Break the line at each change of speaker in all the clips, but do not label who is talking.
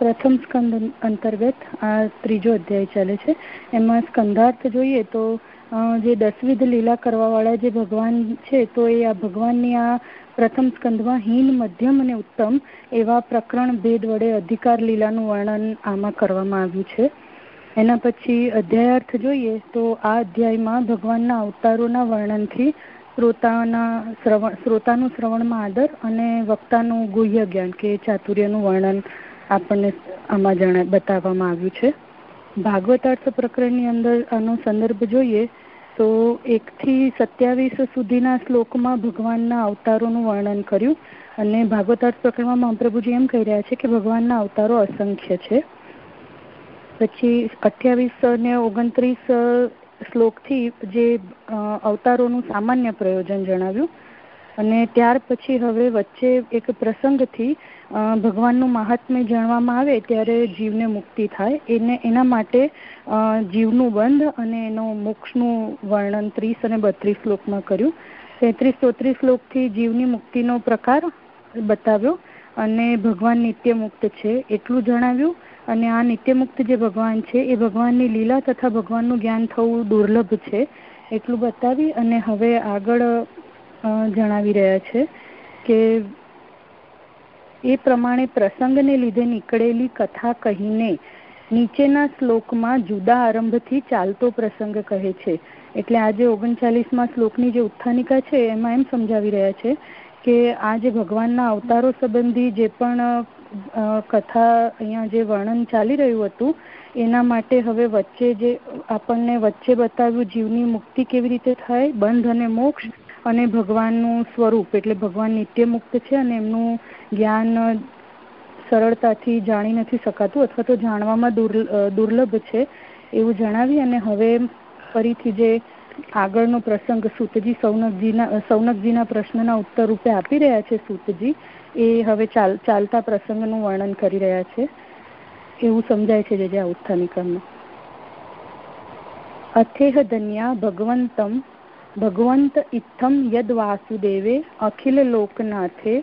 પ્રથમ સ્કંદ અંતર્ગત આ ત્રીજો અધ્યાય ચાલે છે. એમાં સ્કંધાર્થ જોઈએ તો જે દસવિધ લીલા કરવાવાળા જે ભગવાન છે, તો એ આ ભગવાનની આ પ્રથમ સ્કંદમાં હીન, મધ્યમ અને ઉત્તમ એવા પ્રકરણ ભેદ વડે અધિકાર લીલાનું વર્ણન આમાં કરવામાં આવ્યું છે. એના પછી અધ્યાયાર્થ જોઈએ તો આ અધ્યાયમાં ભગવાનના અવતારોના વર્ણનથી શ્રોતાના શ્રવણ, શ્રોતાનું શ્રવણમાં આદર અને વક્તાનું ગુહ્ય જ્ઞાન, કે ચાતુર્યનું વર્ણન આપણને આમાં જણા, બતાવવામાં આવ્યું છે. ભાગવતાર્થ પ્રકરણની અંદર આનો સંદર્ભ જોઈએ તો એકથી સત્યાવીસ સુધીના શ્લોકમાં ભગવાનના અવતારોનું વર્ણન કર્યું અને ભાગવતાર્થ પ્રકરણમાં મહાપ્રભુજી એમ કહી રહ્યા છે કે ભગવાનના અવતારો અસંખ્ય છે. પછી અઠ્યાવીસ ને ઓગણત્રીસ શ્લોકથી જે અવતારોનું સામાન્ય પ્રયોજન જણાવ્યું. અને ત્યાર પછી હવે વચ્ચે એક પ્રસંગથી ભગવાનનું મહાત્મ્ય જાણવામાં આવે ત્યારે જીવને મુક્તિ થાય. એને, એના માટે જીવનું બંધ અને એનો મોક્ષનું વર્ણન ત્રીસ અને બત્રીસ શ્લોકમાં કર્યું. તેત્રીસ ચોત્રીસ શ્લોકથી જીવની મુક્તિનો પ્રકાર બતાવ્યો અને ભગવાન નિત્ય મુક્ત છે એટલું જણાવ્યું. અને આ નિત્યમુક્ત જે ભગવાન છે એ ભગવાનની લીલા તથા ભગવાનનું જ્ઞાન થવું દુર્લભ છે એટલું બતાવી અને હવે આગળ જણાવી રહ્યા છે કે એ પ્રમાણે પ્રસંગને લીધે નીકળેલી કથા કહીને નીચેના શ્લોકમાં જુદા આરંભથી ચાલતો પ્રસંગ કહે છે. એટલે આજે ઓગણચાલીસમાં શ્લોકની જે ઉત્થાનિકા છે, એમાં એમ સમજાવી રહ્યા છે કે આ જે ભગવાનના અવતારો સંબંધી જે પણ કથા અહીંયા જે વર્ણન ચાલી રહ્યું હતું, એના માટે હવે વચ્ચે જે આપણને વચ્ચે બતાવ્યું જીવની મુક્તિ કેવી રીતે થાય, બંધ અને મોક્ષ અને ભગવાનનું સ્વરૂપ એટલે ભગવાન નિત્ય મુક્ત છે અને એમનું જ્ઞાન સરળતાથી જાણી નથી શકાતું અથવા તો જાણવામાં દુર્લભ છે એવું જણાવી અને હવે ફરીથી જે આગળનો પ્રસંગ સૂતજી સૌનકજીના સૌનકજીના પ્રશ્નના ઉત્તર રૂપે આપી રહ્યા છે સૂતજી, એ હવે ચાલ, ચાલતા પ્રસંગનું વર્ણન કરી રહ્યા છે. એવું સમજાય છે જે જે ઉત્થાનિકરમાં અથેહ ધન્યા ભગવંતમ ભગવંત ઇથમ યદ વાસુદેવે અખિલ લોકનાથે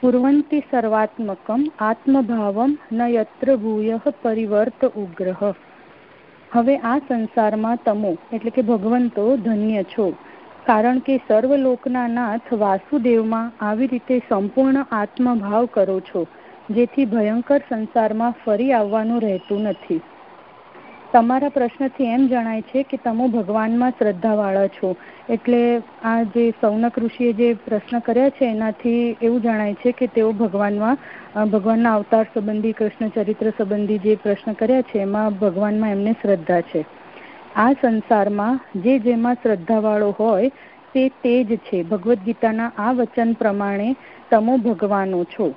કુર્વંતી સર્વાત્મકમ આત્મભાવમ ન યત્ર ભૂય પરિવર્ત ઉગ્રહ હવે આ સંસારમાં તમો, એટલે કે ભગવંતો, ધન્ય છો. કારણ કે સર્વલોકના નાથ વાસુદેવમાં આવી રીતે સંપૂર્ણ આત્મભાવ કરો છો, જેથી ભયંકર સંસારમાં ફરી આવવાનું રહેતું નથી. તમારા પ્રશ્નથી એમ જણાય છે કે તમે ભગવાનમાં શ્રદ્ધાવાળા છો. એટલે આ જે સૌનક ઋષિએ જે પ્રશ્ન કર્યા છે, એનાથી એવું જણાય છે કે તેઓ ભગવાનમાં ભગવાનના અવતાર સંબંધી, કૃષ્ણ ચરિત્ર સંબંધી જે પ્રશ્ન કર્યા છે, એમાં ભગવાનમાં એમને શ્રદ્ધા છે. આ સંસારમાં જે જેમાં શ્રદ્ધાવાળો હોય, તે તે જ છે. ભગવદ્ ગીતાના આ વચન પ્રમાણે તમો ભગવાનો છો.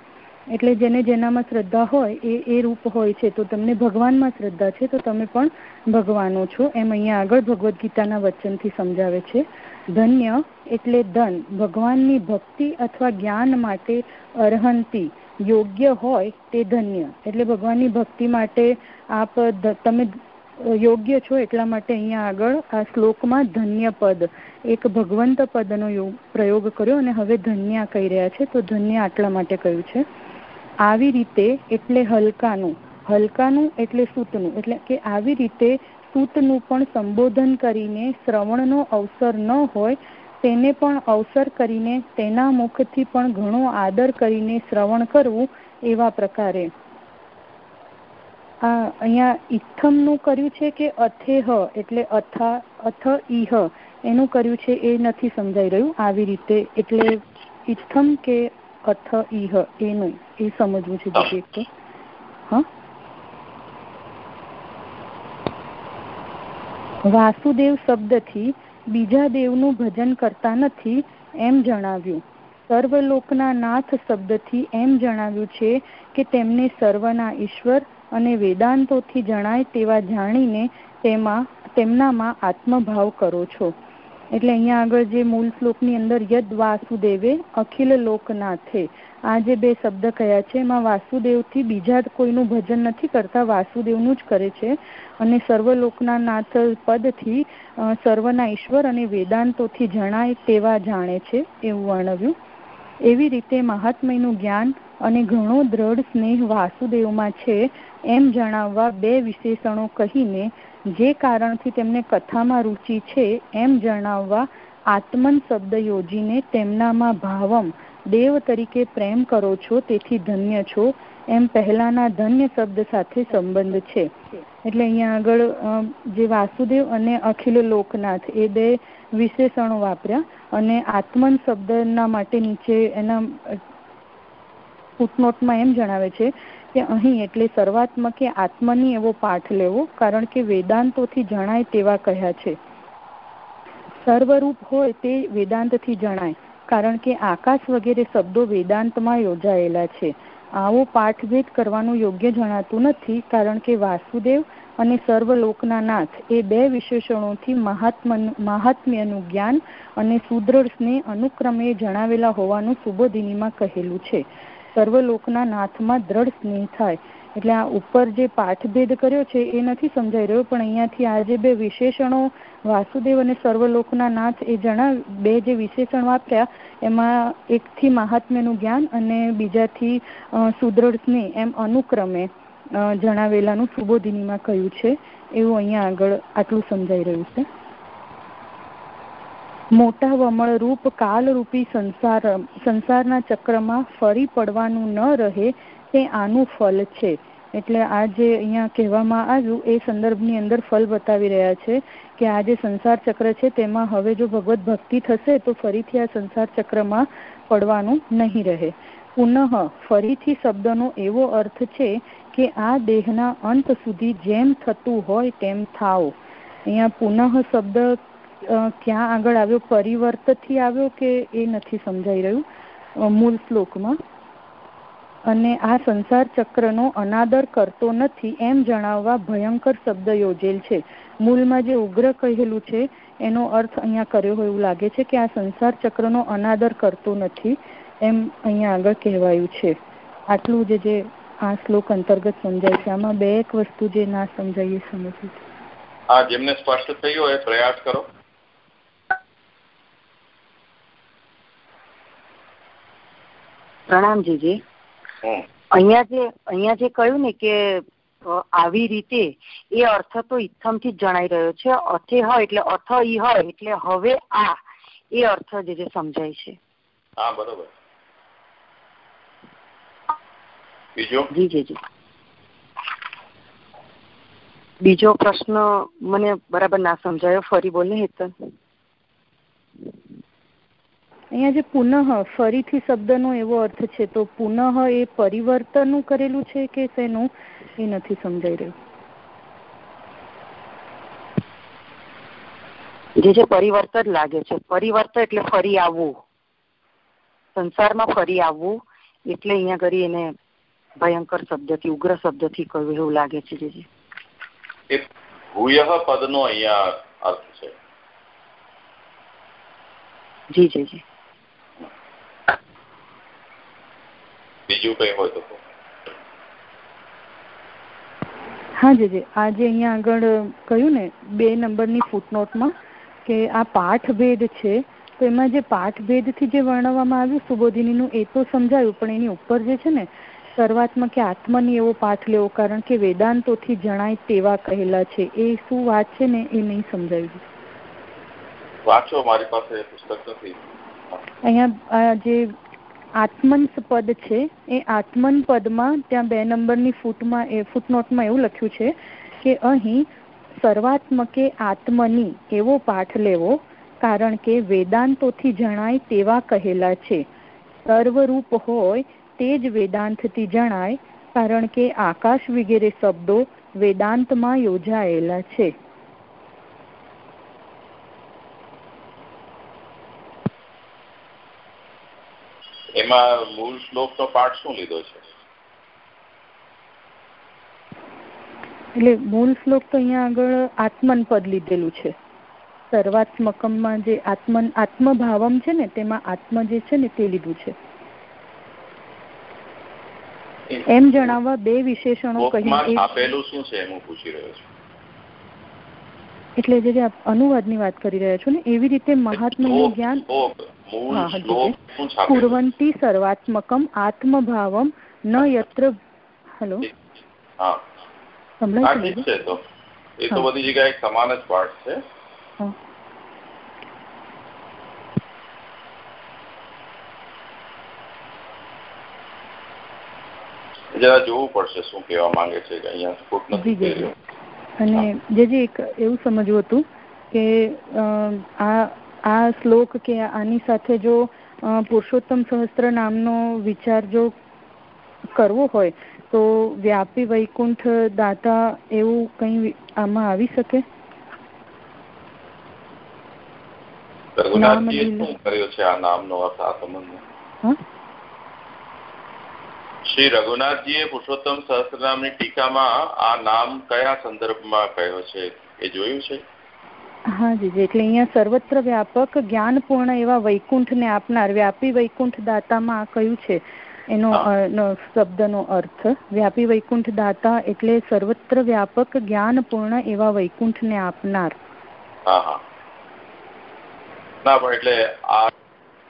એટલે જેને જેનામાં શ્રદ્ધા હોય એ એ રૂપ હોય છે. તો તમને ભગવાનમાં શ્રદ્ધા છે, તો તમે પણ ભગવાનો છો. એમ અહીંયા આગળ ભગવદ્ ગીતાના વચનથી સમજાવે છે. ધન્ય એટલે ધન. ભગવાનની ભક્તિ અથવા જ્ઞાન માટે અર્હંતી. યોગ્ય હોય તે ધન્ય. એટલે ભગવાનની ભક્તિ માટે આપ તમે યોગ્ય છો એટલા માટે અહીંયા આગળ આ શ્લોકમાં ધન્ય પદ. એક ભગવંત પદનો પ્રયોગ કર્યો અને હવે ધન્ય કહી રહ્યા છે. તો ધન્ય આટલા માટે કહ્યું છે. આવી રીતે એટલે હલકાનું. હલકાનું એટલે સૂતનું. એટલે કે આવી રીતે સૂતનું પણ સંબોધન કરીને શ્રવણનો અવસર ન હોય, તેને પણ અવસર કરીને તેના મુખથી પણ ઘણો આદર કરીને શ્રવણ કરવું એવા પ્રકારે. આ અહીંયા ઇથમનું કર્યું છે કે અથેહ, એટલે અથા, અથ ઇહ એનું કર્યું છે એ નથી સમજાઈ રહ્યું. આવી રીતે એટલે ઇથમ કે અથ ઇહ એનું એ સમજવું છે એક તો. હા? વાસુદેવ શબ્દથી બીજા દેવનું ભજન કરતા નથી એમ જણાવ્યું. સર્વલોકના નાથ શબ્દથી એમ જણાવ્યું છે કે તેમને સર્વના ઈશ્વર અને વેદાંતોથી જણાય તેવા જાણીને તેમાં તેમનામાં આત્મભાવ કરો છો. એટલે અહીંયા આગળ જે મૂળ શ્લોકની અંદર યદ વાસુદેવે અખિલ લોકનાથે આ જે બે શબ્દ કયા છે, એમાં વાસુદેવથી બીજા કોઈનું ભજન નથી કરતા, વાસુદેવનું જ કરે છે. અને સર્વલોકના નાથ પદથી સર્વના ઈશ્વર અને વેદાંતોથી જણાય તેવા જાણે છે એવું વર્ણવ્યું. એવી રીતે મહાત્મયનું જ્ઞાન અને ઘણો દ્રઢ સ્નેહ વાસુદેવમાં છે એમ જણાવવા બે વિશેષણો કહીને જે કારણથી તેમને કથામાં રુચિ છે એમ જણાવવા આત્મન શબ્દ યોજીને તેમનામાં ભાવમ, દેવ તરીકે પ્રેમ કરો છો, તેથી ધન્ય છો એમ પહેલાના ધન્ય શબ્દ સાથે સંબંધ છે. એટલે અહીંયા આગળ જે વાસુદેવ અને અખિલ લોકનાથ એ બે વિશેષણો વાપર્યા અને આત્મન શબ્દના માટે નીચે એના ફૂટનોટમાં એમ જણાવે છે કે અહીં એટલે સર્વાત્મકે આત્મની એવો પાઠ લેવો, કારણ કે વેદાંતોથી જણાય તેવા કહ્યા છે. સર્વરૂપ હોય તે વેદાંતથી જણાય, કારણ કે આકાશ વગેરે શબ્દો વેદાંતમાં યોજાયેલા છે. આવો પાઠભેદ કરવાનું યોગ્ય જણાતું નથી, કારણ કે વાસુદેવ અને સર્વલોકના નાથ એ બે વિશેષણોથી મહાત્મ્યનું જ્ઞાન અને સુદ્રઢને અનુક્રમે જણાવેલા હોવાનું સુબોધિનીમાં કહેલું છે. સર્વલોકના નાથમાં દ્રઢ સ્નેહ થાય. એટલે આ ઉપર જે પાઠભેદ કર્યો છે એ નથી સમજાઈ રહ્યો, પણ અહીંયાથી આ જે બે વિશેષણો વાસુદેવ અને સર્વલોકના નાથ એ જણાવ, બે જે વિશેષણ વાપર્યા, એમાં એકથી મહાત્મ્યનું જ્ઞાન અને બીજાથી સુદ્રઢ સ્નેહ, એમ અનુક્રમે જણાવેલાનું સુબોધિનીમાં કહ્યું છે. એવું અહીંયા આગળ આટલું સમજાઈ રહ્યું છે. મોટા વમળ રૂપ કાલરૂપી સંસાર, સંસારના ચક્રમાં ફરી પડવાનું ન રહે તે આનું ફલ છે. એટલે આ જે અહીંયા કહેવામાં આવ્યું, એ સંદર્ભની અંદર ફલ બતાવી રહ્યા છે કે આ જે સંસાર ચક્ર છે, તેમાં હવે જો ભગવત ભક્તિ થશે, તો ફરીથી આ સંસાર ચક્રમાં પડવાનું નહીં રહે. પુનઃ ફરીથી શબ્દનો એવો અર્થ છે કે આ દેહના અંત સુધી જેમ થતું હોય, તેમ થાવ અહીંયા પુનઃ શબ્દ ક્યાં આગળ આવ્યો, પરિવર્તથી આવ્યો કે એ નથી સમજાઈ રહ્યું? મૂળ શ્લોકમાં. અને આ સંસાર ચક્રનો અનાદર કરતો નથી એમ જણાવવા ભયંકર શબ્દ યોજેલ છે. મૂળમાં જે ઉગ્ર કહેલું છે, એનો અર્થ અહીંયા કર્યો હોય એવું લાગે છે કે આ સંસાર ચક્રનો અનાદર કરતો નથી એમ અહીંયા આગળ કહેવાયું છે. આટલું જે જે આ શ્લોક અંતર્ગત સમજાય છે. આમાં બે એક વસ્તુ જે ના સમજાય એ સમજવું
જેમને સ્પષ્ટ થયું હોય પ્રયાસ કરો.
પ્રણામ જીજી અહીંયા જે અહીંયા જે કહ્યું ને કે આવી રીતે એ અર્થ તો ઇથમથી જ જણાઈ રહ્યો છે. અથે હોય એટલે અથ ઈ હોય એટલે હવે આ એ અર્થ જે જે સમજાય છે.
હા બરોબર. બીજો?
જી જી જી બીજો પ્રશ્ન મને બરાબર ના સમજાયો. ફરી બોલે હેતન.
અહીંયા જે પુનઃ ફરીથી શબ્દનો એવો અર્થ છે તો પુનઃ એ પરિવર્તનનું કરેલું છે કે શેનું? એ નથી સમજાઈ રહ્યું.
જે છે પરિવર્તન લાગે છે પરિવર્તન એટલે ફરી આવવું. સંસારમાં ફરી આવવું એટલે અહીંયા કરી એને ભયંકર શબ્દથી ઉગ્ર શબ્દથી કહ્યું એવું લાગે છે જે
એ ભૂય પદનો અહીંયા અર્થ છે.
જી જી જી.
બીજું કઈ હોય તો
હા જીજી. આજે અહીંયા આગળ કહ્યું ને બે નંબરની ફૂટનોટમાં કે આ પાઠભેદ છે. તો એમાં જે પાઠભેદથી જે વર્ણવવામાં આવ્યું સુબોધિનીનું એ તો સમજાયું પણ એની ઉપર જે છે ને શરૂઆતમાં કે આત્માની એવો પાઠ લેવો કારણ કે વેદાંતોથી જણાય તેવા કહેલા છે. એ શું વાત છે ને એ નહીં સમજાયું.
વાંચો મારી પાસે પુસ્તક નથી.
અહીંયા જે આત્મન પદ છે. એ આત્મન પદમાં ત્યાં બે નંબરની ફૂટમાં, એ ફૂટનોટમાં એવું લખ્યું છે કે અહીં સર્વાત્મકે આત્મની એવો પાઠ લેવો કારણ કે વેદાંતોથી જણાય તેવા કહેલા છે. સર્વરૂપ હોય તે જ વેદાંતથી જણાય કારણ કે આકાશ વગેરે શબ્દો વેદાંતમાં યોજાયેલા છે.
એમાં મૂળ શ્લોકનો પાઠ શું લીધો છે?
એટલે મૂળ શ્લોક તો અહીંયા આગળ આત્મન પદ લીધેલું છે. સર્વાત્મકમમાં જે આત્મન આત્મભાવમ છે ને તેમાં આત્મ જે છે ને તે લીધું છે. એમ જણાવવા બે વિશેષણો
કહી આપેલું શું છે એમ પૂછી રહ્યો છું?
એટલે જે અનુવાદની વાત કરી રહ્યા છો ને એવી રીતે મહાત્માનું જ્ઞાન કુરવંતી સર્વાત્મકમ આત્મભાવમ ન યત્ર હેલો?
સંભળાય છે તો. એ તો બધી જગ્યાએ સમાન જ પાઠ છે. જરા જોવું પડશે શું કહેવા માંગે છે કે અહીંયા સ્ફૂટ નથી
અને જે જે એક એવું સમજવું હતું કે આ આ શ્લોક કે આની સાથે જો પુરુષોત્તમ સહસ્ત્ર નામનો વિચાર જો કરવો હોય તો વ્યાપી વૈકુંઠ દાતા એવું કંઈ આમાં આવી શકે?
કર્યો છે આ નામનો અર્થ આ સંબંધ શ્રી રઘુનાથજીએ પુરુષોત્તમ સહસ્ત્રનામની ટીકામાં આ નામ કયા સંદર્ભમાં કહ્યો છે એ જોયું છે?
હા જી એટલે અહીંયા સર્વત્ર વ્યાપક જ્ઞાનપૂર્ણ એવા વૈકુંઠને આપનાર વ્યાપી વૈકુંઠ દાતામાં કયું છે એનો શબ્દનો અર્થ. વ્યાપી વૈકુંઠ દાતા એટલે સર્વત્ર વ્યાપક જ્ઞાનપૂર્ણ એવા વૈકુંઠને આપનાર.
હા હા. ના પણ એટલે આ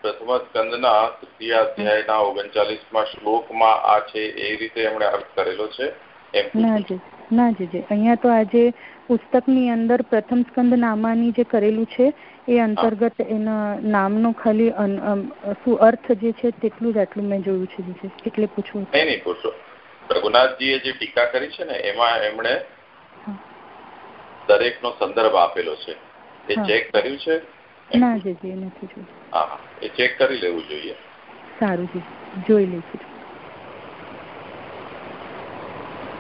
પ્રથમ સ્કંદના તૃતીય અધ્યાયના ઓગણચાલીસમાં શ્લોકમાં આ છે એ રીતે એમણે અર્થ કરેલો છે.
નાજી નાજી અહીંયા તો આજે પુસ્તકની અંદર પ્રથમ સ્કંદ નામાની જે કરેલું છે એ અંતર્ગત એના નામનો ખાલી શું અર્થ જે છે તેટલું જ આટલું મેં જોયું છે એટલે પૂછવું
નહીં નહીં પૂછો. રઘુનાથજીએ જે ટીકા કરી છે ને એમાં એમણે દરેકનો સંદર્ભ આપેલો છે. એ ચેક કર્યું છે
ના જીજી નથી જોયું.
હા એ ચેક કરી લેવું જોઈએ.
સારું જી જોઈ લઈશું.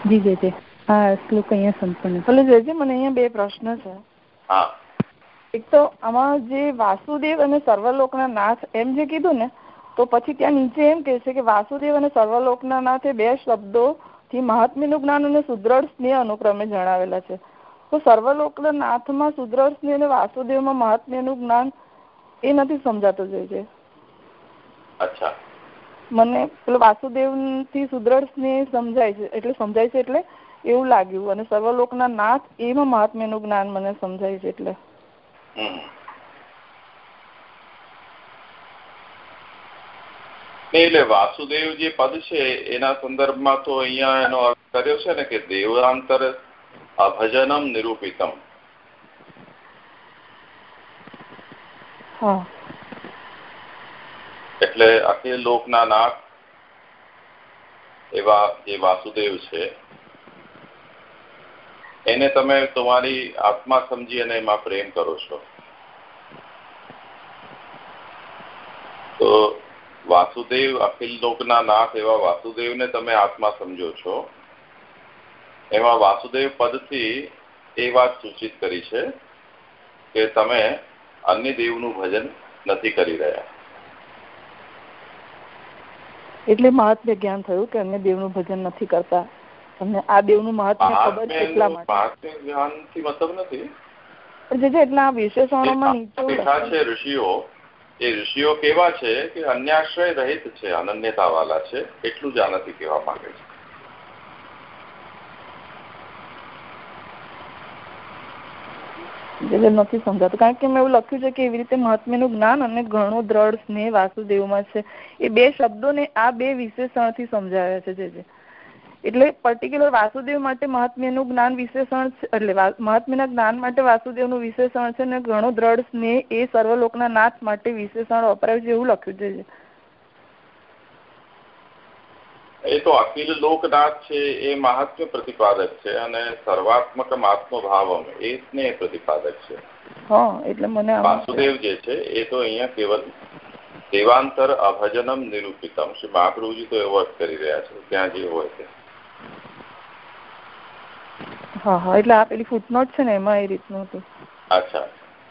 જી જે જે. આ શ્લોક અહીંયા સંપન્ન
ભલે જેજે મને અહીંયા બે પ્રશ્ન છે.
હા.
એક તો આમાં જે વાસુદેવ અને સર્વલોકના નાથ એમ જે કીધું ને તો પછી ત્યાં નીચે એમ કે છે કે વાસુદેવ અને સર્વલોકના નાથ એ બે શબ્દો થી મહાત્મ્યનું જ્ઞાન અને સુદ્રઢ સ્નેહ અનુક્રમે જણાવેલા છે. તો સર્વલોકના નાથમાં સુદ્રઢ અને વાસુદેવમાં મહાત્મ્યનું જ્ઞાન એ નથી સમજાતું જોઈએ
અચ્છા.
મને પેલો વાસુદેવથી સુદ્રઢ સમજાય છે એટલે સમજાય છે એટલે એવું લાગ્યું. અને સર્વલોકના નાથ એમાં મહાત્મ્યનું જ્ઞાન મને સમજાય છે એટલે.
એટલે વાસુદેવ જે પદ છે એના સંદર્ભમાં તો અહીંયા એનો અર્થ કર્યો છે ને કે દેવાંતર અભજનમ નિરૂપિતમ એટલે અખિલ લોકના નાક એવા જે વાસુદેવ છે એને તમે તમારી આત્મા સમજી અને એમાં પ્રેમ કરો છો. તો વાસુદેવ અખિલ લોકના નાથ એવા વાસુદેવને તમે આત્મા સમજો છો. એમાં વાસુદેવ પદથી એ વાત સૂચિત કરી છે કે તમે અન્ય દેવનું ભજન નથી કરી રહ્યા.
એટલે મહાત્મ્ય જ્ઞાન થયું કે અન્ય દેવનું ભજન નથી કરતા. તમને આ દેવનું મહાત્મ્ય ખબર છે એટલા માટે.
મહાત્મ્ય જ્ઞાનથી મતલબ નથી.
જે એટલા એટલે વિશેષણોમાં નીચે
છે ઋષિઓ એ ઋષિઓ કેવા છે કે અન્યાશ્રય રહિત છે અનન્યતા વાળા છે એટલું જ આનાથી કહેવા માંગે છે.
નથી સમજાતું. કારણ કે મેં એવું લખ્યું છે કે એવી રીતે મહાત્મ્યનું જ્ઞાન અને ઘણું દ્રઢ સ્નેહ વાસુદેવમાં છે. એ બે શબ્દોને આ બે વિશેષણથી સમજાવ્યા છે, જે એટલે પર્ટિક્યુલર વાસુદેવ માટે મહાત્મ્યનું જ્ઞાન વિશેષણ એટલે મહાત્મ્યના જ્ઞાન માટે વાસુદેવનું વિશેષણ છે અને ઘણો દ્રઢ સ્નેહ એ સર્વલોકના નાથ માટે વિશેષણ વપરાયું છે એવું લખ્યું છે
એ તો અખિલ લોકનાથ છે એ મહાત્મ્ય પ્રતિપાદક છે અને સર્વાત્મક આત્મભાવમ એ સ્નેહ પ્રતિપાદક છે.
એટલે મને
વાસુદેવ જે છે એ તો અહીંયા કેવલ દેવાંતર અભજનમ નિરૂપિતમ. શ્રી મહાપ્રભુજી તો એવો અર્થ કરી રહ્યા છે ત્યાં જે હોય છે
હા હા એટલે આ પેલી ફૂટનોટ છે ને એમાં એ રીતનું હતું.
અચ્છા.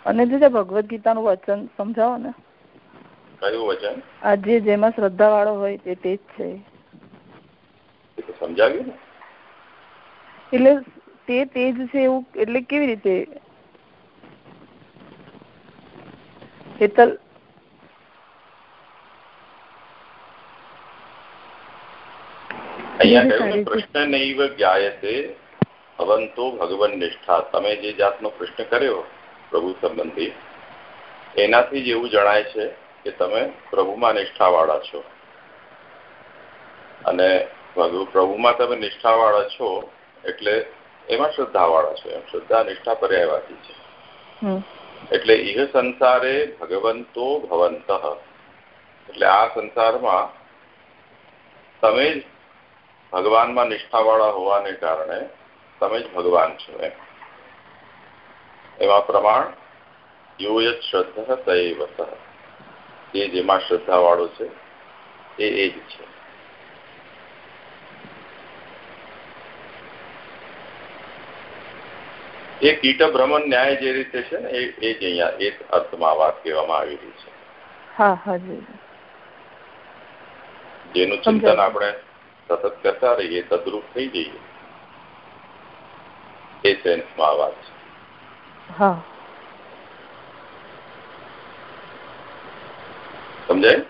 અને જે ભગવદ ગીતાનું વચન સમજાવો ને.
કયું વચન?
આ જે જેમાં શ્રદ્ધા વાળો હોય તે તે જ છે.
સમજાવ્યું ને.
એટલે તે તેજ છે એવું એટલે કેવી રીતે? હેતલ
અહીંયા કહ્યું કૃષ્ણ નૈવ જ્ઞાયતે ભવંતો ભગવન નિષ્ઠા. તમે જે જાતનો પ્રશ્ન કર્યો પ્રભુ સંબંધી એનાથી જ એવું જણાય છે કે તમે પ્રભુમાં નિષ્ઠાવાળા છો. અને પ્રભુમાં તમે નિષ્ઠાવાળા છો એટલે એમાં શ્રદ્ધાવાળા છો. એમ શ્રદ્ધા નિષ્ઠા પર્યાયવાથી છે. એટલે ઇહ સંસારે ભગવંતો ભવંત. એટલે આ સંસારમાં તમે જ ભગવાનમાં નિષ્ઠાવાળા હોવાને કારણે તમે જ ભગવાન છો એમ. એવા પ્રમાણ યો શ્રદ્ધા તૈવત તૈવ એ જેમાં શ્રદ્ધા વાળો છે એ એ જ છે. એ કીટ ભ્રમણ ન્યાય જે રીતે છે ને એ જ અહીંયા એ અર્થમાં વાત કહેવામાં આવી રહી છે. જેનું ચિંતન આપણે સતત કરતા રહીએ તદરૂપ થઈ જઈએ. એ સેન્સમાં વાત છે. સમજાય?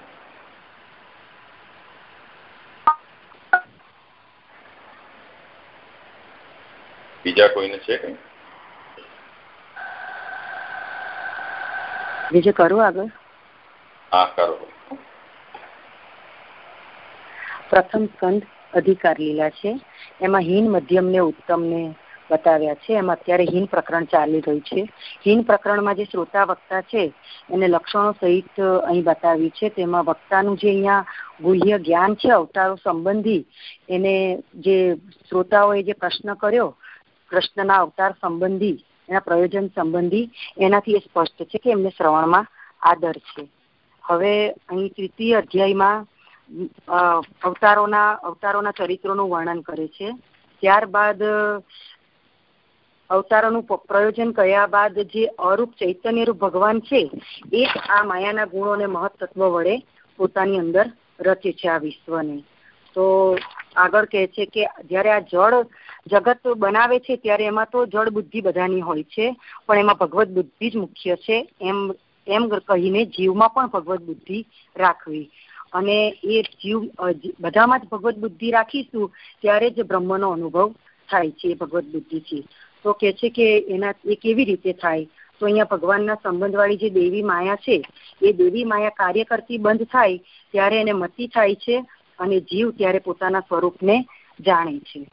બીજા કોઈને છે કઈ?
બીજું કરું આગળ?
હા કરો.
પ્રથમ સ્કંદ અધિકાર લીલા છે. એમાં હીન મધ્યમ ને ઉત્તમ ને બતાવ્યા છે. એમાં અત્યારે હીન પ્રકરણ ચાલી રહ્યું છે. હીન પ્રકરણમાં જે શ્રોતા વક્તા છે એને લક્ષણો સહિત અહીં બતાવ્યું છે. તેમાં વક્તાનું જે અહીંયા ગુહ્ય જ્ઞાન છે અવતારો સંબંધી એને જે શ્રોતાઓએ જે પ્રશ્ન કર્યો કૃષ્ણના અવતાર સંબંધી એના પ્રયોજન સંબંધી એનાથી એ સ્પષ્ટ છે કે એમને શ્રવણમાં આદર છે. હવે અહીં તૃતીય અધ્યાયમાં અવતારોના અવતારોના ચરિત્રોનું વર્ણન કરે છે. ત્યારબાદ, અવતારોનું પ્રયોજન કર્યા બાદ જે અરૂપ ચૈતન્યરૂપ ભગવાન છે, એ આ માયાના ગુણો અને મહત્તત્વ વડે પોતાની અંદર રચે છે આ વિશ્વને. તો આગળ કહે છે કે જ્યારે આ જળ જગત બનાવે છે ત્યારે એમાં તો જળ બુદ્ધિ બધાની હોય છે, પણ એમાં ભગવત બુદ્ધિ જ મુખ્ય છે. એમ એમ કહીને જીવમાં પણ ભગવત બુદ્ધિ રાખવી. અને એ જીવ બધામાં જ ભગવત બુદ્ધિ રાખીશું ત્યારે જ બ્રહ્મનો અનુભવ થાય છે ભગવત બુદ્ધિથી. તો કે છે કે એના, એ કેવી રીતે થાય? તો અહીંયા ભગવાનના સંબંધવાળી જે દેવી માયા છે, એ દેવી માયા કાર્ય કરતી બંધ થાય ત્યારે એને મતિ થાય છે અને જીવ ત્યારે પોતાના સ્વરૂપને જાણે છે.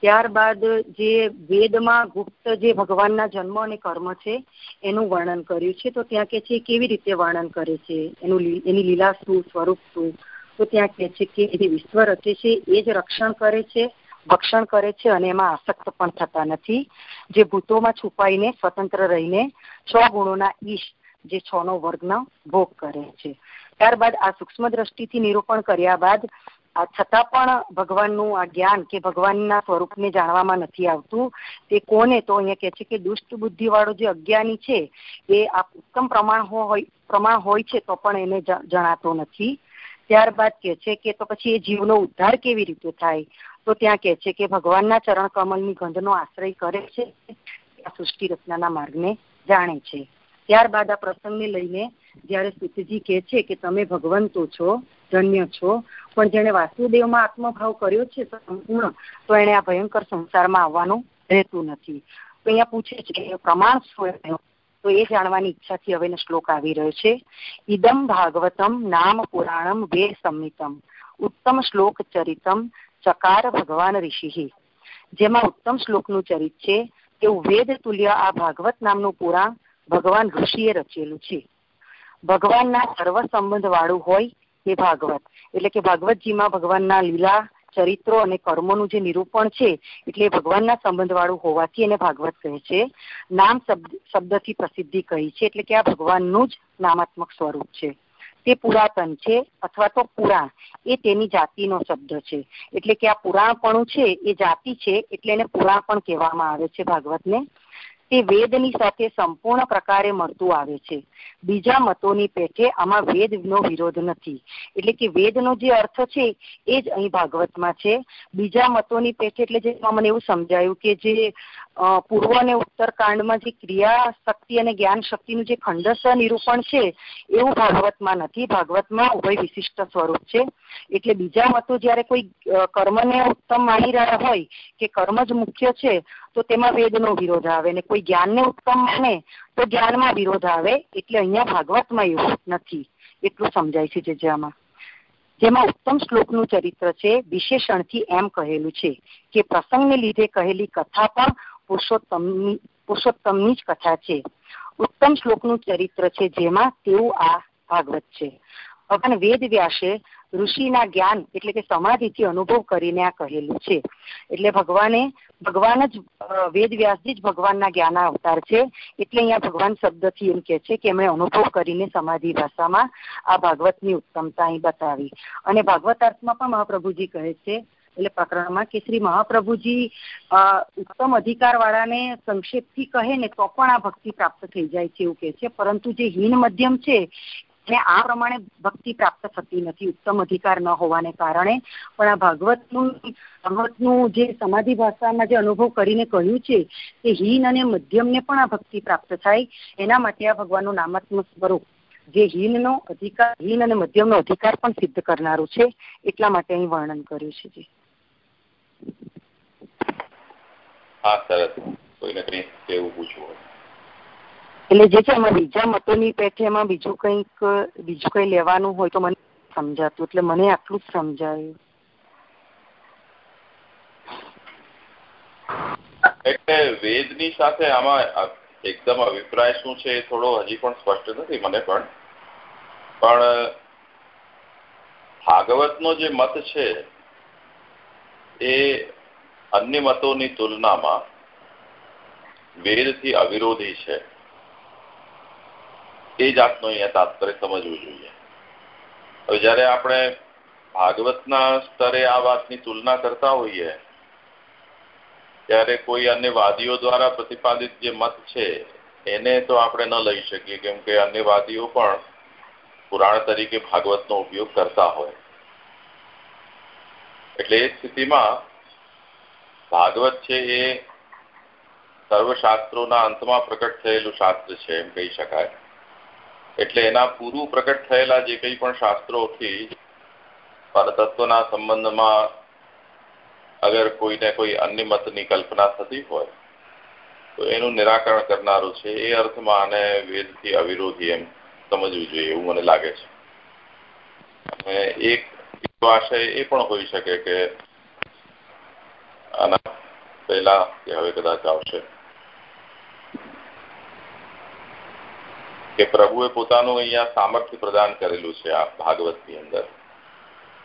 ત્યારબાદ જે વેદમાં ગુપ્ત જે ભગવાનના જન્મ અને કર્મ છે, એનું વર્ણન કર્યું છે. તો ત્યાં કે છે, કેવી રીતે વર્ણન કરે છે? એનું એની લીલા શું સ્વરૂપ શું તો ત્યાં કે છે કે જે વિશ્વ રચે છે, એ જ રક્ષણ કરે છે, ભક્ષણ કરે છે અને એમાં આસક્ત પણ થતા નથી. જે ભૂતોમાં છુપાઈને સ્વતંત્ર રહીને છ ગુણોના ઈશ, જે છ નો વર્ગનો ભોગ કરે છે. ત્યારબાદ આ સૂક્ષ્મ દ્રષ્ટિથી નિરૂપણ કર્યા બાદ, આ છતાં પણ ભગવાનનું આ જ્ઞાન કે ભગવાનના સ્વરૂપને જાણવામાં નથી આવતું, તે કોને? તો અહીંયા કહે છે કે દુષ્ટ બુદ્ધિ વાળો જે અજ્ઞાની છે, એ આ ઉત્તમ પ્રમાણ હોય પ્રમાણ હોય છે તો પણ એને જણાતો નથી. ત્યારબાદ કે છે કે તો પછી એ જીવનો ઉદ્ધાર કેવી રીતે થાય? તો ત્યાં કે છે કે ભગવાનના ચરણ કમલની ગંધનો આશ્રય કરે છે, આ સૃષ્ટિ રચનાના માર્ગને જાણે છે. ત્યારબાદ આ પ્રસંગને લઈને જયારે સુતજી કે છે કે તમે ભગવંતો છો, ધન્ય છો, પણ જેને વાસુદેવમાં આત્મભાવ કર્યો છે સંપૂર્ણ, તો એને આ ભયંકર સંસારમાં આવવાનું રહેતું નથી. તો અહીંયા પૂછે છે કે પ્રમાણ શું તો એ જાણવાની ઈચ્છાથી હવે શ્લોક આવી રહ્યો છે. ઇદમ ભાગવતમ નામ પુરાણમ વે સંમિતમ. ઉત્તમ શ્લોક ચરિતમ ચકાર ભગવાન ઋષિ જેમાં ઉત્તમ શ્લોકનું ચરિત છે એવું વેદ તુલ્ય આ ભાગવત નામનું પુરાણ ભગવાન ઋષિએ રચેલું છે. ભગવાનના સર્વ સંબંધ વાળું હોય એ ભાગવત. એટલે કે ભાગવતજીમાં ભગવાનના લીલા ચરિત્રો અને કર્મોનું જે નિરૂપણ છે, એટલે ભગવાનના સંબંધ વાળું હોવાથી એને ભાગવત કહે છે. નામ શબ્દ, શબ્દથી પ્રસિદ્ધિ કહી છે, એટલે કે આ ભગવાનનું જ નામાત્મક સ્વરૂપ છે. તે પુરાતન છે અથવા તો પુરાણ, એ તેની જાતિનો શબ્દ છે. એટલે કે આ પુરાણપણું છે, એ જાતિ છે, એટલે એને પુરાણ પણ કહેવામાં આવે છે ભાગવતને. તે વેદની સાથે સંપૂર્ણ પ્રકારે મળતું આવે છે. બીજા મતોની પેઠે આમાં વેદનો વિરોધ નથી. એટલે કે વેદનો જે અર્થ છે એ જ અહીં ભાગવતમાં છે. બીજા મતોની પેઠે એટલે જે મને એવું સમજાયું કે જે પૂર્વ અને ઉત્તર કાંડમાં જે ક્રિયા શક્તિ અને જ્ઞાન શક્તિનું જે ખંડસ નિરૂપણ છે, એવું ભાગવતમાં નથી. ભાગવતમાં ઉભય વિશિષ્ટ સ્વરૂપ છે. એટલે બીજા મતો જયારે કોઈ કર્મને ઉત્તમ માની રહ્યા હોય કે કર્મ જ મુખ્ય છે તો તેમાં વેદનો વિરોધ આવે ને કોઈ જ્ઞાનને ઉત્તમ માને તો જ્ઞાનમાં વિરોધ આવે એટલે અહીંયા ભાગવતમાં એવું નથી. એટલું સમજાય છે જે આમાં જેમાં ઉત્તમ શ્લોકનું ચરિત્ર છે, વિશેષણથી એમ કહેલું છે કે પ્રસંગને લીધે કહેલી કથા પણ પુરુષોત્તમની પુરુષોત્તમની જ કથા છે. ઉત્તમ શ્લોકનું ચરિત્ર છે જેમાં તેવું આ ભાગવત છે. ભગવાન વેદ વ્યાસે ઋષિના જ્ઞાન એટલે કે સમાધિથી અનુભવ કરીને આ કહેલું છે. એટલે ભગવાને, ભગવાન જ વેદ વ્યાસજી જ ભગવાનના જ્ઞાન અવતાર છે. એટલે અહીંયા ભગવાન શબ્દથી એમ કે છે કે એમણે અનુભવ કરીને સમાધિ ભાષામાં આ ભાગવતની ઉત્તમતા અહીં બતાવી. અને ભાગવતાર્થમાં પણ મહાપ્રભુજી કહે છે, એટલે પ્રકરણમાં કે શ્રી મહાપ્રભુજી ઉત્તમ અધિકાર વાળાને સંક્ષેપથી કહે ને તો પણ આ ભક્તિ પ્રાપ્ત થઈ જાય છે એવું કે છે. પરંતુ જે હીન મધ્યમ છે એને આ પ્રમાણે ભક્તિ પ્રાપ્ત થતી નથી, ઉત્તમ અધિકાર ન હોવાને કારણે. પણ આ ભાગવતનું ભાગવતનું જે સમાધિ ભાષામાં જે અનુભવ કરીને કહ્યું છે કે હીન અને મધ્યમને પણ આ ભક્તિ પ્રાપ્ત થાય, એના માટે આ ભગવાનનું નામાત્મક સ્વરૂપ. જે હીનનો અધિકાર, હીન અને મધ્યમનો અધિકાર પણ સિદ્ધ કરનારું છે, એટલા માટે અહીં વર્ણન કર્યું છે જી.
હા સરસ કોઈને કંઈ એવું પૂછવું
એટલે જે છે બીજા મતોની પેઠે એમાં બીજું કંઈક, બીજું કંઈ લેવાનું હોય તો મને સમજાતું, એટલે મને આટલું સમજાયું.
એટલે વેદની સાથે આમાં એકદમ અભિપ્રાય શું છે એ થોડો હજી પણ સ્પષ્ટ નથી મને પણ. પણ ભાગવતનો જે મત છે એ અન્ય મતોની તુલનામાં વેદથી અવિરોધી છે. એ જાતનો અહીંયા તાત્પર્ય સમજવું જોઈએ. હવે જયારે આપણે ભાગવતના સ્તરે આ વાતની તુલના કરતા હોઈએ, ત્યારે કોઈ અન્ય વાદીઓ દ્વારા પ્રતિપાદિત જે મત છે, એને તો આપણે ન લઈ શકીએ, કેમ કે અન્ય વાદીઓ પણ પુરાણ તરીકે ભાગવતનો ઉપયોગ કરતા હોય. એટલે એ સ્થિતિમાં ભાગવત છે એ સર્વશાસ્ત્રોના અંતમાં પ્રકટ થયેલું શાસ્ત્ર છે, એમ કહી શકાય. એટલે એના પૂરું પ્રગટ થયેલા જે કંઈ પણ શાસ્ત્રોથી પરતત્વના સંબંધમાં અગર કોઈને કોઈ અન્ય મતની કલ્પના થતી હોય, તો એનું નિરાકરણ કરનારું છે. એ અર્થમાં આને વેદથી અવિરોધી એમ સમજવું જોઈએ એવું મને લાગે છે. અને એક આશય એ પણ હોઈ શકે કે આના પહેલા કે હવે કદાચ આવશે. કે પ્રભુએ પોતાનું અહીંયા સામર્થ્ય પ્રદાન કરેલું છે આ ભાગવતની અંદર.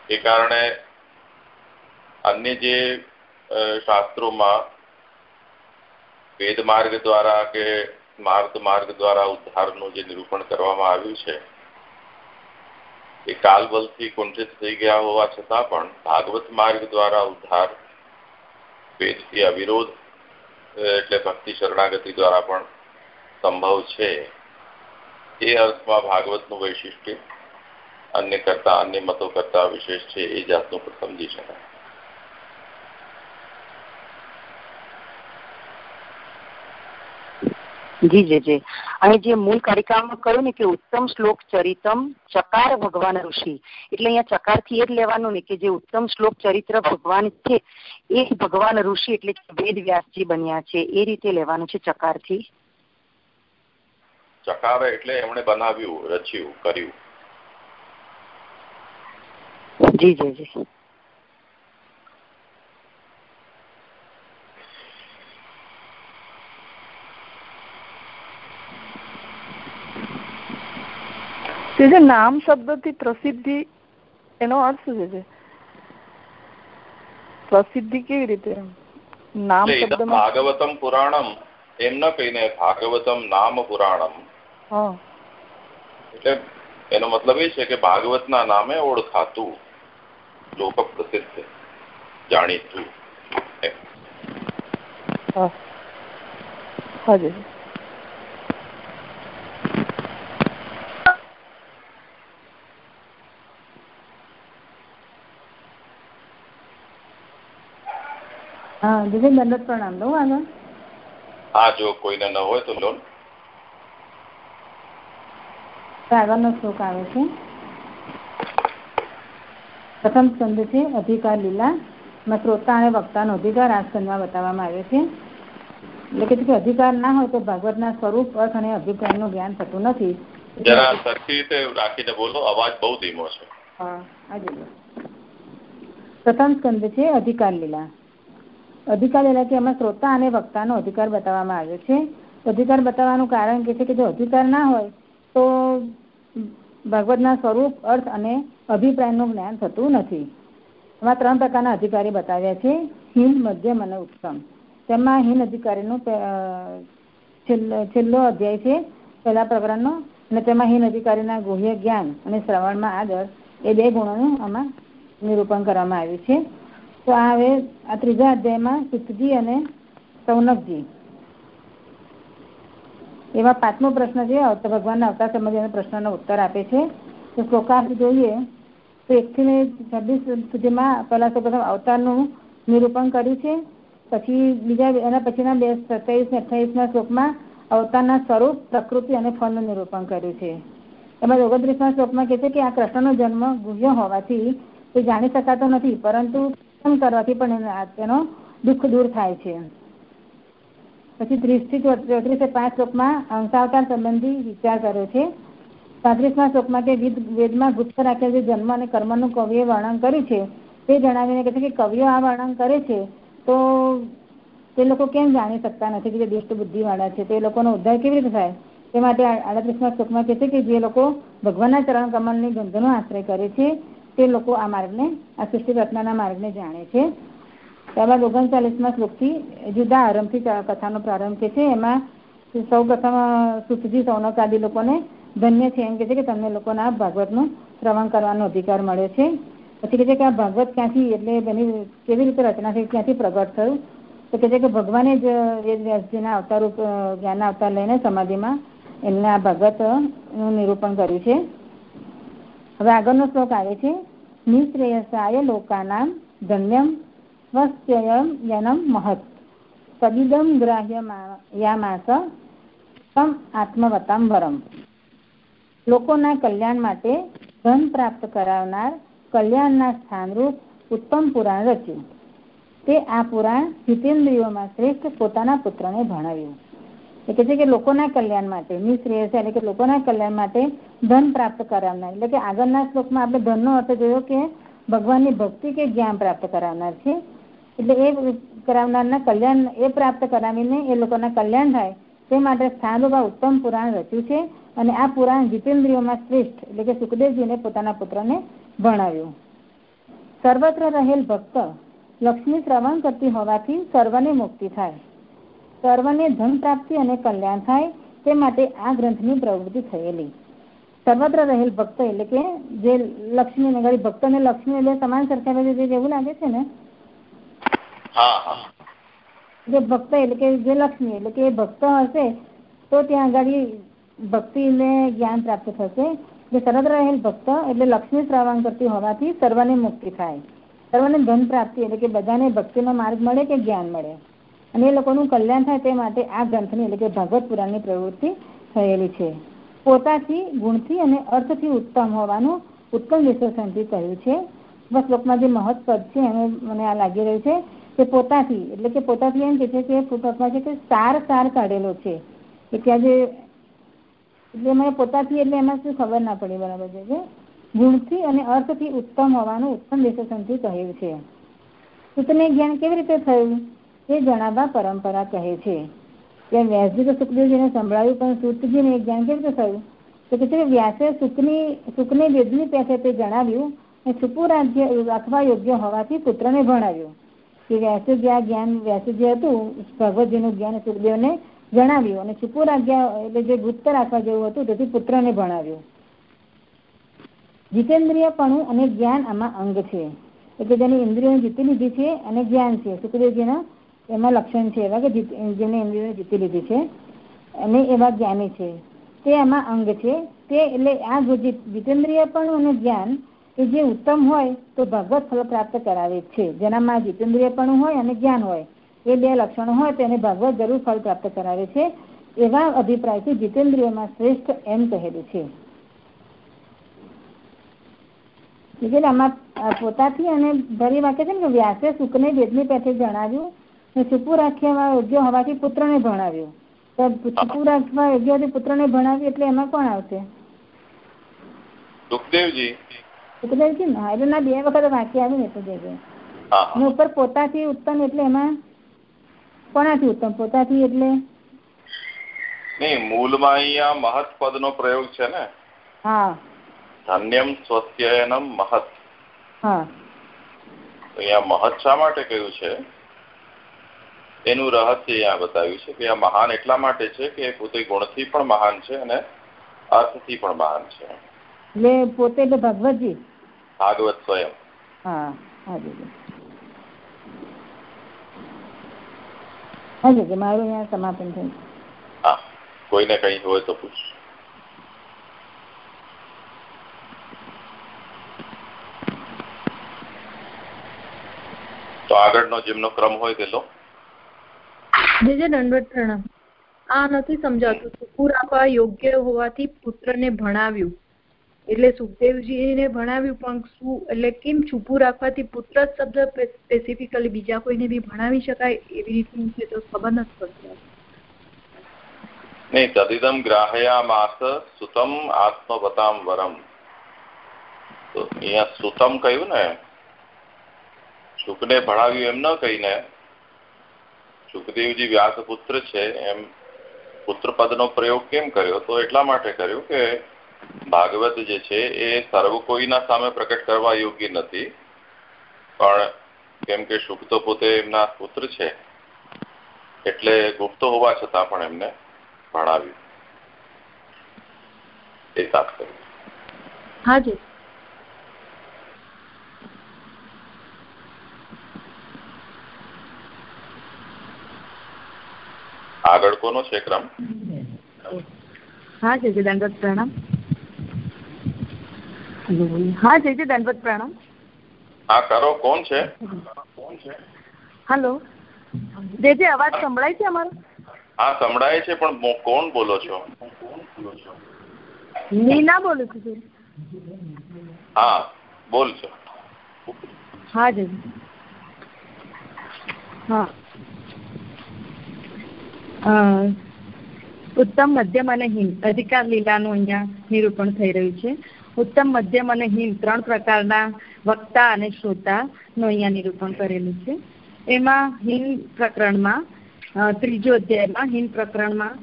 એ કારણે અન્ય જે શાસ્ત્રોમાં વેદ માર્ગ દ્વારા કે માર્ગ માર્ગ દ્વારા ઉદ્ધારનું જે નિરૂપણ કરવામાં આવ્યું છે, એ કાલબલથી કુંઠિત થઈ ગયા હોવા છતાં પણ ભાગવત માર્ગ દ્વારા ઉદ્ધાર વેદથી અવિરોધ એટલે ભક્તિ શરણાગતિ દ્વારા પણ સંભવ છે. એ અર્થમાં ભાગવતનું વૈશિષ્ટ્ય અન્ય કરતા, અન્ય મતો કરતા વિશેષ છે, એ જાતનું પણ સમજી શકાય.
જી જી જી. અને જે મૂળ કાર્યક્રમમાં કહ્યું ને કે ઉત્તમ શ્લોક ચરિતમ ચકાર ભગવાન ઋષિ, એટલે અહીંયા ચકારથી એ જ લેવાનું ને કે જે ઉત્તમ શ્લોક ચરિત્ર ભગવાન છે, એ ભગવાન ઋષિ એટલે કે વેદ વ્યાસજી બન્યા છે, એ રીતે લેવાનું છે ચકારથી
ચકાર એટલે એમણે બનાવ્યું રચ્યું કર્યું.
જી જી જી.
તે જે નામ શબ્દથી પ્રસિદ્ધિ એનો અર્થ શું છે પ્રસિદ્ધિ કેવી રીતે? નામ શબ્દ
ભાગવતમ પુરાણમ એમ ન કહીને ભાગવતમ નામ પુરાણમ. એટલે એનો મતલબ એ છે કે ભાગવતના નામે ઓળખાતું લોક પ્રસિદ્ધ જાણીતું
હાજી.
હા દીદી મહેનત પ્રણામ લઉં આગળ.
હા જો કોઈને ન હોય તો લો
આગળનો શ્લોક આવે છે. પ્રથમ સ્કંદ છે અધિકાર લીલા માં શ્રોતા અને વક્તાનો અધિકાર આ સ્કંદમાં બતાવવામાં આવ્યો છે.
એટલે કે અધિકાર ના હોય તો ભાગવતના સ્વરૂપ અર્થ અને અભિપ્રાયનું જ્ઞાન થતું નથી.
જરા સરખી રીતે રાખીને બોલો અવાજ બહુ ધીમો છે.
હા પ્રથમ સ્કંદ છે અધિકાર લીલા. અધિકાર લીલા કે એમાં શ્રોતા અને વક્તાનો અધિકાર બતાવવામાં આવ્યો છે. અધિકાર બતાવવાનું કારણ કે છે કે જો અધિકાર ના હોય તો ભાગવતના સ્વરૂપ, અર્થ અને અભિપ્રાયનું જ્ઞાન થતું નથી. એમાં ત્રણ પ્રકારના અધિકારી બતાવ્યા છે. હિન, મધ્યમ અને ઉત્તમ. તેમાં હિન અધિકારીનો છેલ્લો અધ્યાય છે, પહેલા પ્રકરણનો. અને તેમાં હિન અધિકારીના ગુહ્ય જ્ઞાન અને શ્રવણમાં આદર, એ બે ગુણોનું આમાં નિરૂપણ કરવામાં આવ્યું છે. તો આ હવે આ ત્રીજા અધ્યાયમાં સુતજી અને સૌનકજી. એવા પાંચમો પ્રશ્ન છે. ભગવાનના અવતાર સંબંધી પ્રશ્નનો ઉત્તર આપે છે. તો શ્લોકાર્થ જોઈએ. તો એકથી ને છવ્વીસ સુધીમાં પહેલા સૌપ્રથમ અવતારનું નિરૂપણ કર્યું છે. પછી બીજા એના પછીના બે, સત્યાવીસ ને અઠ્યાવીસના શ્લોકમાં અવતારના સ્વરૂપ, પ્રકૃતિ અને ફળનું નિરૂપણ કર્યું છે. એમાં ઓગણત્રીસના શ્લોકમાં કહે છે કે આ કૃષ્ણનો જન્મ ગુહ્ય હોવાથી તે જાણી શકાતો નથી, પરંતુ કરવાથી પણ તેનો દુઃખ દૂર થાય છે. પછી ત્રીસથી ચોત્રીસ પાંચ શ્લોકમાં અંશાવતાર સંબંધી વિચાર કર્યો છે. પાંત્રીસમાં શ્લોકમાં કે વેદમાં ગુપ્ત રાખેલ જે જન્મ અને કર્મનું કવિએ વર્ણન કર્યું છે, તે જણાવીને કહે છે કે કવિઓ આ વર્ણન કરે છે, તો તે લોકો કેમ જાણી શકતા નથી કે જે દુષ્ટ બુદ્ધિવાળા છે? તે લોકોનો ઉદ્ધાર કેવી રીતે થાય? તે માટે આડત્રીસમાં શ્લોકમાં કહે છે કે જે લોકો ભગવાનના ચરણ કમલની ગંધનો આશ્રય કરે છે, તે લોકો આ માર્ગને, આ સૃષ્ટિ રચનાના માર્ગને જાણે છે. ત્યારબાદ ઓગણચાલીસમાં શ્લોકથી જુદા આરંભથી કથાનો પ્રારંભ છે, એમાં સૌ પ્રથમ સુતજી સૌનક આદિ લોકોને ધન્ય છે એમ કે છે કે તમને લોકોને આ ભાગવતનું શ્રવણ કરવાનો અધિકાર મળ્યો છે. પછી કહે છે કે આ ભાગવત ક્યાંથી, એટલે એની કેવી રીતે રચના થઈ, ક્યાંથી પ્રગટ થયું? તો કહે છે કે ભગવાને જ વેદ વ્યાસજીના અવતાર જ્ઞાનના અવતાર લઈને સમાધિમાં એમને આ ભાગવતનું નિરૂપણ કર્યું છે. હવે આગળનો શ્લોક આવે છે, નિશ્રેયસાય લોકાનામ ધન્યમ મહત સદિદમ ગ્રાહ્ય યામાસ તમ આત્મવતામ વરમ લોકોના કલ્યાણ માટે ધન પ્રાપ્ત કરાવનાર કલ્યાણના સ્થાનરૂપ ઉત્તમ પુરાણ રચ્યું તે આ પુરાણ જીતેન્દ્રિયોમાં શ્રેષ્ઠ પોતાના પુત્રને ભણાવ્યું એ કહે છે કે લોકોના કલ્યાણ માટે નિશ્રેયસ એટલે કે લોકોના કલ્યાણ માટે ધન પ્રાપ્ત કરાવનાર. એટલે કે આગળના શ્લોકમાં આપણે ધનનો અર્થ જોયો કે ભગવાનની ભક્તિ કે જ્ઞાન પ્રાપ્ત કરાવનાર છે. એટલે એ કરાવનારના કલ્યાણ એ પ્રાપ્ત કરાવીને એ લોકોના કલ્યાણ થાય. તે માટે સ્થાનુભા ઉત્તમ પુરાણ રચ્યું છે અને આ પુરાણ જીતેન્દ્રિયોમાં શ્રેષ્ઠ એટલે કે સુખદેવજીને પોતાના પુત્રને ભણાવ્યું. સર્વત્ર રહેલ ભક્ત લક્ષ્મી શ્રવણ કરતી હોવાથી સર્વને મુક્તિ થાય. સર્વને ધન પ્રાપ્તિ અને કલ્યાણ થાય તે માટે આ ગ્રંથની પ્રવૃત્તિ થયેલી. સર્વત્ર રહેલ ભક્ત એટલે કે જે લક્ષ્મી નગરી ભક્ત અને લક્ષ્મી એટલે સમાન સરખાવે જેવું લાગે છે ને જે ભક્ત એટલે કે જે લક્ષ્મી એટલે કે ભક્ત હશે, તો ત્યાં આગળ ભક્તિને જ્ઞાન પ્રાપ્ત થશે. જે સરદ રહેલ ભક્ત એટલે લક્ષ્મી શ્રાવણ કરતી હોવાથી સર્વને મુક્તિ થાય. સર્વને ધન પ્રાપ્તિ એટલે કે બધાને ભક્તિનો માર્ગ મળે કે જ્ઞાન મળે. અને એ લોકોનું કલ્યાણ થાય તે માટે આ ગ્રંથની એટલે કે ભાગવત પુરાણની પ્રવૃત્તિ થયેલી છે. પોતાથી, ગુણથી અને અર્થથી ઉત્તમ હોવાનું ઉત્તમ વિશેષણથી કહ્યું છે. બસ લોકમાં જે મહત્પદ છે એને મને આ લાગી રહ્યું છે. કે પોતાથી, એટલે કે પોતાથી એમ કે છે કે શ્લોકમાં છે કે સાર સાર કાઢેલો છે. કે ત્યાં જે, એટલે મને પોતાથી એટલે એમાં શું ખબર ના પડી બરાબર છે ગુણથી અને અર્થથી ઉત્તમ હોવાનું ઉત્તમ વિશેષણથી કહ્યું છે. સૂતને જ્ઞાન કેવી રીતે થયું? એ જણાવવા પરંપરા કહે છે. કે વ્યાસજી તો સુખદેવજીને સંભળાવ્યું, પણ સૂતજીને જ્ઞાન કેવી રીતે થયું? તો કે છે વ્યાસે સુખની, સુખને વેદની પેઠે તે જણાવ્યું અને સુપુર રાજ્ય રાખવા યોગ્ય હોવાથી પુત્રને ભણાવ્યું. કે વ્યાસે આ જ્ઞાન વ્યાસે જે હતું ભગવતજીનું જ્ઞાન સુખદેવને જણાવ્યું અને સુપુર આજ્ઞા એટલે જે ગુપ્ત રાખવા જેવું હતું, તેથી પુત્રને ભણાવ્યું. જીતેન્દ્રિયપણું અને જ્ઞાન આમાં અંગ છે. એટલે જેની ઇન્દ્રિયો જીતી લીધી છે અને જ્ઞાન છે. સુખદેવજીના એમાં લક્ષણ છે એવા કે જેમને ઇન્દ્રિયો જીતી લીધી છે, અને એવા જ્ઞાની છે. તે એમાં અંગ છે. તે એટલે આ જીતેન્દ્રિયપણું અને જ્ઞાન એ જે ઉત્તમ હોય તો ભગવત ફળ પ્રાપ્ત કરાવે છે. જેનામાં જીતેન્દ્રિયપણું હોય અને જ્ઞાન હોય. એ બે લક્ષણો હોય તેને ભગવત જરૂર ફળ પ્રાપ્ત કરાવે છે. એવા અભિપ્રાયથી જીતેન્દ્રિયમાં શ્રેષ્ઠ એમ કહેલું છે. આમાં પોતાથી અને ભરી વાક્ય છે ને વ્યાસે સુખને વેદની પેઠે જણાવ્યું ચૂપું રાખવા યોગ્ય હોવાથી પુત્રને ભણાવ્યું. તો ચૂપું રાખવા યોગ્ય પુત્રને ભણાવ્યું એટલે એમાં કોણ આવશે?
સુખદેવજી.
સુખદેવજી ને એટલે ના બે વખત વાક્ય આવ્યું ને સુખદેવજી ઉપર પોતાથી ઉત્તમ એટલે એમાં કોનાથી ઉત્તમ? પોતાથી એટલે?
નહીં મૂળમાં અહીંયા મહત પદ નો પ્રયોગ છે ને?
હા.
ધન્યમ સ્વસ્યનમ મહત.
હા.
અહીંયા મહત શા માટે કહ્યું છે? એનું રહસ્ય અહીંયા બતાવ્યું છે કે આ મહાન એટલા માટે છે કે પોતે ગુણથી પણ મહાન છે અને અર્થથી પણ મહાન છે.
એટલે પોતે એટલે ભગવતજી
ભાગવત સ્વયં
હા મારું અહીંયા સમાપન થયું
હા કોઈને કઈ હોય તો પૂછ તો આગળનો જેમનો ક્રમ હોય તે લો.
જે જે દંડવત પ્રણામ. આ નથી સમજાતું સુકુર આપવા યોગ્ય હોવાથી પુત્રને ભણાવ્યું. એટલે સુખદેવજીને ભણાવ્યું પણ શું એટલે કેમ છુપું રાખવાથી પુત્ર શબ્દ સ્પેસિફિકલી બીજા કોઈને બી ભણાવી શકાય એવી રીતનું છે તો ખબર નથી પડતી.
નહીં તદિદમ ગ્રાહયામાસ સુતમ આત્મવતામ વરમ. તો અહીંયા સુતમ કહ્યું ને શુકને ભણાવ્યું એમ ન કહીને, સુખદેવજી વ્યાસપુત્ર છે એમ પુત્ર પદનો પ્રયોગ કેમ કર્યો? તો એટલા માટે કર્યો કે ભાગવત જે છે એ સર્વ કોઈના સામે પ્રકટ કરવા યોગ્ય નથી. પણ કેમ કે શુક તો પોતે એમના પુત્ર છે એટલે ગુપ્ત હોવા છતાં પણ એમને ભણાવ્યું. એ સાફ કર્યું.
હાજી.
આગળ કોનો છે ક્રમ?
હા જય પ્રણામ. હા જય જય દંડવત પ્રણામ.
હા કરો કોણ છે?
હેલો. જય જય અવાજ સંભળાય છે અમારો?
હા સંભળાય છે પણ કોણ બોલો છો?
નીના બોલું છું
હા બોલ છો.
હા જય. હા. ઉત્તમ મધ્યમ અને હિમ અધિકાર લીલાનું અહીંયા નિરૂપણ થઈ રહ્યું છે. ઉત્તમ મધ્યમ અને હિમ ત્રણ પ્રકારના વક્તા અને શ્રોતાનું અહીંયા નિરૂપણ કરેલું છે. એમાં હિમ પ્રકરણમાં ત્રીજો અધ્યાયમાં હિમ પ્રકરણમાં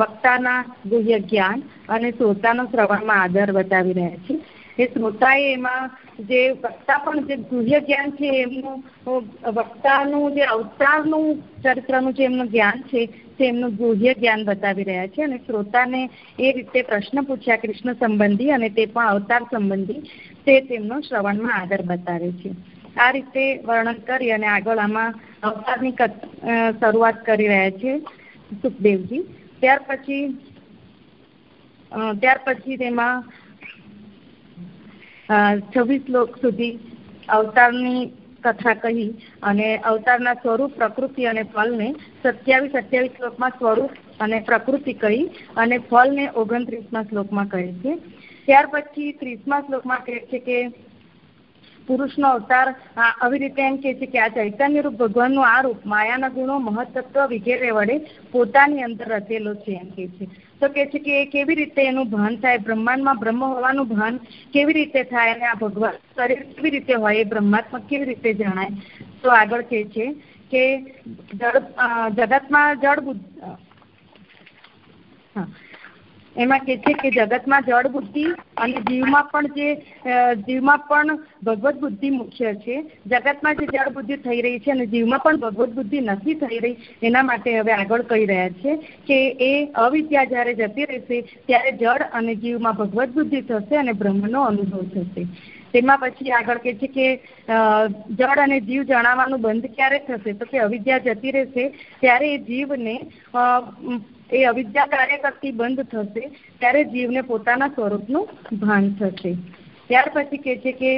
વક્તાના ગુહ્ય જ્ઞાન અને શ્રોતાનો શ્રવણમાં આદર બતાવી રહ્યા છે. એ શ્રોતાએ એમાં જે વક્તા પણ જે ગુહ્ય જ્ઞાન છે, એમનું વક્તાનું જે અવતારનું ચરિત્રનું જે એમનું જ્ઞાન છે, તે એમનું ગુહ્ય જ્ઞાન બતાવી રહ્યા છે અને શ્રોતાને એ રીતે પ્રશ્ન પૂછ્યા કૃષ્ણ સંબંધી અને તે પણ અવતાર સંબંધી, તે તેમનો શ્રવણમાં આદર બતાવે છે. આ રીતે વર્ણન કરી અને આગળ આમાં અવતારની શરૂઆત કરી રહ્યા છે સુખદેવજી. ત્યાર પછી ત્યાર પછી તેમાં છવ્વીસ શ્લોક સુધી અવતારની કથા કહી અને અવતારના સ્વરૂપ, પ્રકૃતિ અને ફલને સત્યાવીસ અઠ્યાવીસ શ્લોકમાં સ્વરૂપ અને પ્રકૃતિ કહી અને ફલને ઓગણત્રીસમાં શ્લોકમાં કહે છે. ત્યાર પછી ત્રીસમા શ્લોકમાં કહે છે કે પુરુષનો અવતાર આવી રીતે એમ કે છે કે આ ચૈતન્ય રૂપ ભગવાનનું આ રૂપ માયાના ગુણો, મહત્તત્વ વગેરે વડે પોતાની અંદર રચેલો છે એમ કે છે. તો કે છે કે કેવી રીતે એનું ભાન થાય? બ્રહ્માંડમાં બ્રહ્મ હોવાનું ભાન કેવી રીતે થાય અને આ ભગવાન શરીર કેવી રીતે હોય એ બ્રહ્માત્મક કેવી રીતે જણાય? તો આગળ કે છે કે જગતમાં જળ બુદ્ધ હા. એમાં કે છે કે જગતમાં જળ બુદ્ધિ અને જીવમાં પણ જે જીવમાં પણ ભગવત બુદ્ધિ મુખ્ય છે. જગતમાં જે જળ બુદ્ધિ થઈ રહી છે અને જીવમાં પણ ભગવત બુદ્ધિ નથી થઈ રહી, એના માટે હવે આગળ કહી રહ્યા છે કે એ અવિદ્યા જ્યારે જતી રહેશે, ત્યારે જળ અને જીવમાં ભગવત બુદ્ધિ થશે અને બ્રહ્મનો અનુભવ થશે. તેમાં પછી આગળ કે છે કે જળ અને જીવ જણાવવાનું બંધ ક્યારે થશે? તો કે અવિદ્યા જતી રહેશે, ત્યારે એ જીવને એ અવિદ્યા કાર્ય કરતી બંધ થશે, ત્યારે જીવને પોતાના સ્વરૂપનું ભાન થશે. ત્યાર પછી કે છે કે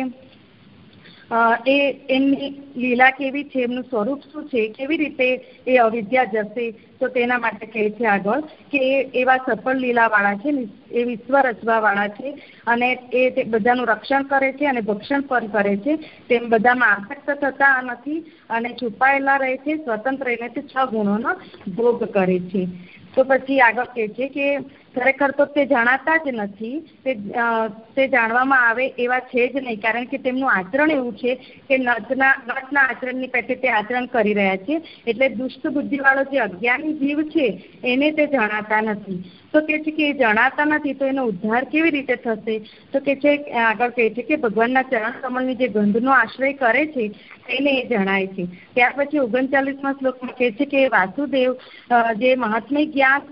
એ, એમની લીલા કેવી છે, એમનું સ્વરૂપ શું છે, કેવી રીતે એ અવિદ્યા જશે? તો તેના માટે કહે છે આગળ કે એ એવા સફળ લીલાવાળા છે એ વિશ્વ રચવાવાળા છે અને એ બધાનું રક્ષણ કરે છે અને ભક્ષણ પણ કરે છે. તેમ બધામાં આસક્ત થતા નથી અને છુપાયેલા રહે છે, સ્વતંત્ર રહીને છ ગુણોનો ભોગ કરે છે. તો પછી આગળ કે છે કે ખરેખર તો તે જણાતા જ નથી. તે તે જાણવામાં આવે એવા છે જ નહીં. કારણ કે તેમનું આચરણ એવું છે કે નટના નટના આચરણની પેટે તે આચરણ કરી રહ્યા છે. એટલે દુષ્ટ બુદ્ધિવાળો જે અજ્ઞાની જીવ છે, એને તે જણાતા નથી. તો કે છે કે એ જણાતા નથી, તો એનો ઉદ્ધાર કેવી રીતે થશે? તો કે છે, આગળ કહે છે કે ભગવાનના ચરણ કમળની જે ગંધનો આશ્રય કરે છે એને એ જણાય છે. ત્યાર પછી ઓગણચાલીસમાં શ્લોકમાં કહે છે કે વાસુદેવ જે મહાત્મય જ્ઞાન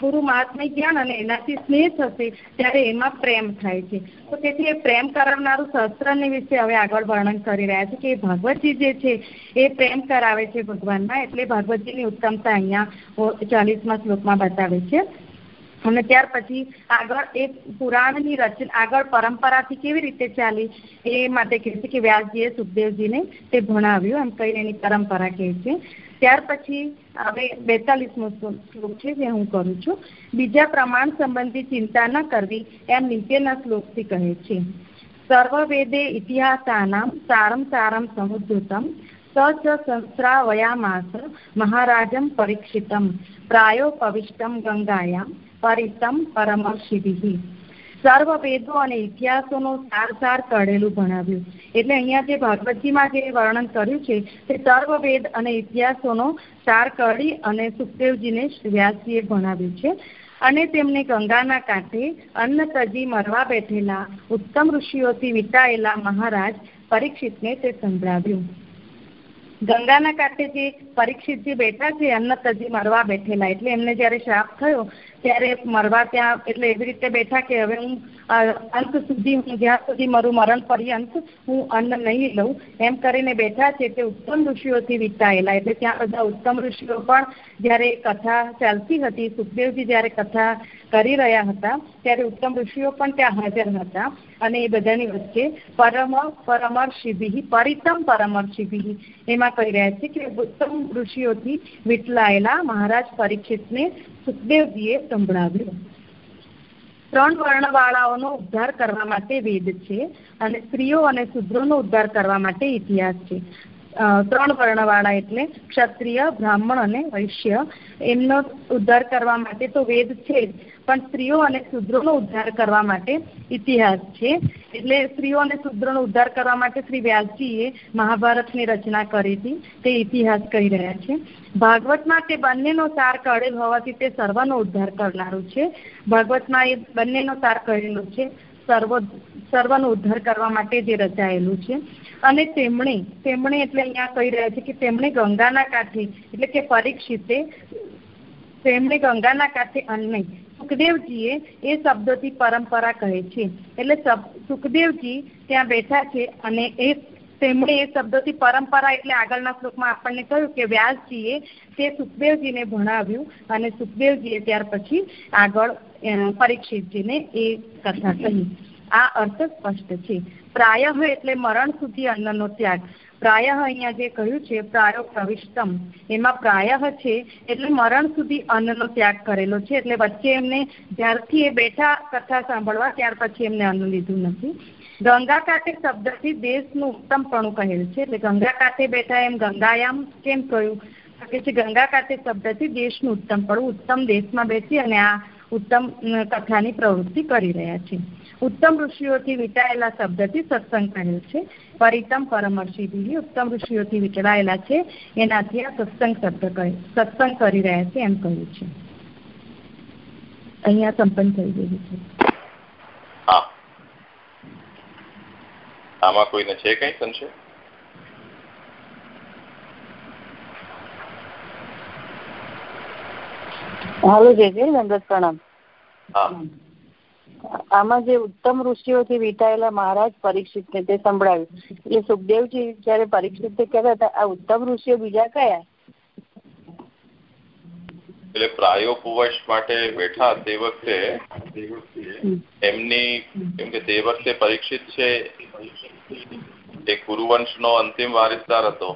પૂરું મહાત્મય જ્ઞાન અને એનાથી સ્નેહ થશે ત્યારે એમાં પ્રેમ થાય છે. તો તેથી એ પ્રેમ કરાવનારું શસ્ત્રની વિશે હવે આગળ વર્ણન કરી રહ્યા છે કે ભાગવતજી જે છે, એ પ્રેમ કરાવે છે ભગવાનમાં, એટલે ભાગવતજીની ઉત્તમતા અહીંયા ચાલીસમાં શ્લોકમાં બતાવે છે. અને ત્યાર પછી આગળ એ પુરાણની રચના, આગળ પરંપરાથી કેવી રીતે ચાલી, એ માટે કહે છે કે વ્યાસજીએ સુખદેવજીને તે ભણાવ્યું, એમ કહીને એની પરંપરા કહે છે. ત્યાર પછી હવે બેતાલીસમો શ્લોક છે જે હું કરું છું. બીજા પ્રમાણ સંબંધી ચિંતા ન કરવી, એમ નીચેના શ્લોકથી કહે છે. સર્વવેદે ઇતિહાસાનામ સારમ સારમ સમુદ્ધતમ સ ચ સંસ્રાવયામાસ મહારાજમ પરીક્ષિતમ પ્રાયો પવિષ્ટમ ગંગાયામ, પરિતમ પરમર્ષિભિ. સર્વ વેદો અને ઇતિહાસોનો સાર સાર કઢેલું ભણાવ્યું. એટલે અહીંયા જે ભાગવતજીમાં જે વર્ણન કર્યું છે, તે સર્વ વેદ અને ઇતિહાસોનો સાર કાઢી અને સુખદેવજીને વ્યાસજીએ ભણાવ્યું છે. અને તેમને ગંગાના કાંઠે અન્ન તજી મરવા બેઠેલા ઉત્તમ ઋષિઓથી વિટાયેલા મહારાજ પરીક્ષિતને તે સંભળાવ્યું. ગંગાના કાંઠે જે પરીક્ષિતજી બેઠા છે અન્ન તજી મરવા બેઠેલા, એટલે એમને જયારે શ્રાપ થયો ત્યારે મરવા ત્યાં એટલે એવી રીતે બેઠા કે હવે હું અંત સુધી હું જ્યાં સુધી મારું મરણ પર્યંત હું અન્ન નહીં લઉં, એમ કરીને બેઠા છે તે ઉત્તમ ઋષિઓથી વિતાયેલા. એટલે ત્યાં બધા ઉત્તમ ઋષિઓ પણ જ્યારે કથા ચાલતી હતી, સુખદેવજી જ્યારે કથા કરી રહ્યા હતા, ત્યારે ઉત્તમ ઋષિઓ પણ ત્યાં હાજર હતા અને એ બધાની વચ્ચે પરમ, પરમર્ષિભિ, પરિતમ પરમર્ષિભિ એમાં કહી રહ્યા છે કે ઉત્તમ ઋષિઓથી વિટલાયેલા મહારાજ પરીક્ષિતને સુખદેવજીએ સંભળાવ્યું. ત્રણ વર્ણવાળાઓનો ઉદ્ધાર કરવા માટે વેદ છે અને સ્ત્રીઓ અને શુદ્રોનો ઉદ્ધાર કરવા માટે ઇતિહાસ છે. ત્રણ વર્ણવાળા એટલે ક્ષત્રિય, બ્રાહ્મણ અને વૈશ્ય. એમનો ઉદ્ધાર કરવા માટે તો વેદ છે જ, પણ સ્ત્રીઓ અને શુદ્રોનો ઉદ્ધાર કરવા માટે ઇતિહાસ છે. એટલે સ્ત્રીઓ અને શુદ્રોનો ઉદ્ધાર કરવા માટે શ્રી વ્યાસજીએ મહાભારતની રચના કરી હતી, તે ઇતિહાસ કહી રહ્યા છે. ભાગવતમાં તે બંનેનો સાર કરેલ હોવાથી તે સર્વનો ઉદ્ધાર કરનારું છે. ભાગવતમાં એ બંનેનો સાર કરેલો છે. સર્વ સર્વનો ઉદ્ધાર કરવા માટે જે રચાયેલું છે. અને તેમણે તેમણે એટલે અહીંયા કહી રહ્યા છે કે તેમણે ગંગાના કાંઠે, એટલે કે પરીક્ષિતે, તેમણે ગંગાના કાંઠે અન્ન સુખદેવજીએ એ શબ્દોથી પરંપરા કહે છે. એટલે સુખદેવજી ત્યાં બેઠા છે અને એ, તેમણે એ શબ્દોથી પરંપરા એટલે આગળના શ્લોકમાં આપણને કહ્યું કે વ્યાસજીએ તે સુખદેવજીને ભણાવ્યું અને સુખદેવજીએ ત્યાર પછી આગળ પરીક્ષિતજીને એ કથા કહી. આ અર્થ સ્પષ્ટ છે. પ્રાય એટલે મરણ સુધી અન્નનો ત્યાગ. પ્રાય અહીંયા જે કહ્યું છે, પ્રાયો પ્રવિષ્ટમ. એમાં પ્રાય છે એટલે મરણ સુધી અન્નનો ત્યાગ કરેલો છે. એટલે વચ્ચે એમને જ્યારથી એ બેઠા કથા સાંભળવા, ત્યાર પછી એમને અન્ન લીધું નથી. ગંગા કાંઠે શબ્દથી દેશનું ઉત્તમપણું કહેલ છે. એટલે ગંગા કાંઠે બેઠા એમ ગંગાયામ કેમ કહ્યું? કે છે ગંગા કાંઠે શબ્દથી દેશનું ઉત્તમપણું, ઉત્તમ દેશમાં બેસી અને આ ઉત્તમ કથાની પ્રવૃત્તિ કરી રહ્યા છે. ઉત્તમ ઋષિઓથી વિટાયેલા શબ્દથી સત્સંગ કહેલ છે. પરિતમ પરમર્ષિભી ઉત્તમ ઋષિઓથી વિટળાયેલા છે. એનાથી આ સત્સંગ શબ્દ કહે સત્સંગ કરી રહ્યા છે એમ કહ્યું છે. અહીંયા સંપન્ન થઈ ગયું છે.
આમાં કોઈને છે કઈ સંશય?
હાલો જે છે નંદત પ્રણામ આમાં જે ઉત્તમ ઋષિઓથી વિટાયેલા મહારાજ પરીક્ષિત ને તે સંભળાવ્યું. એટલે સુખદેવજી જયારે પરીક્ષિત કહેતા હતા આ ઉત્તમ ઋષિઓ બીજા કયા?
એટલે પ્રાયોપવશ માટે બેઠા તે વખતે એમની કેમ કે તે વખતે પરીક્ષિત છે એ કુરુવંશનો અંતિમ વારિસદાર હતો.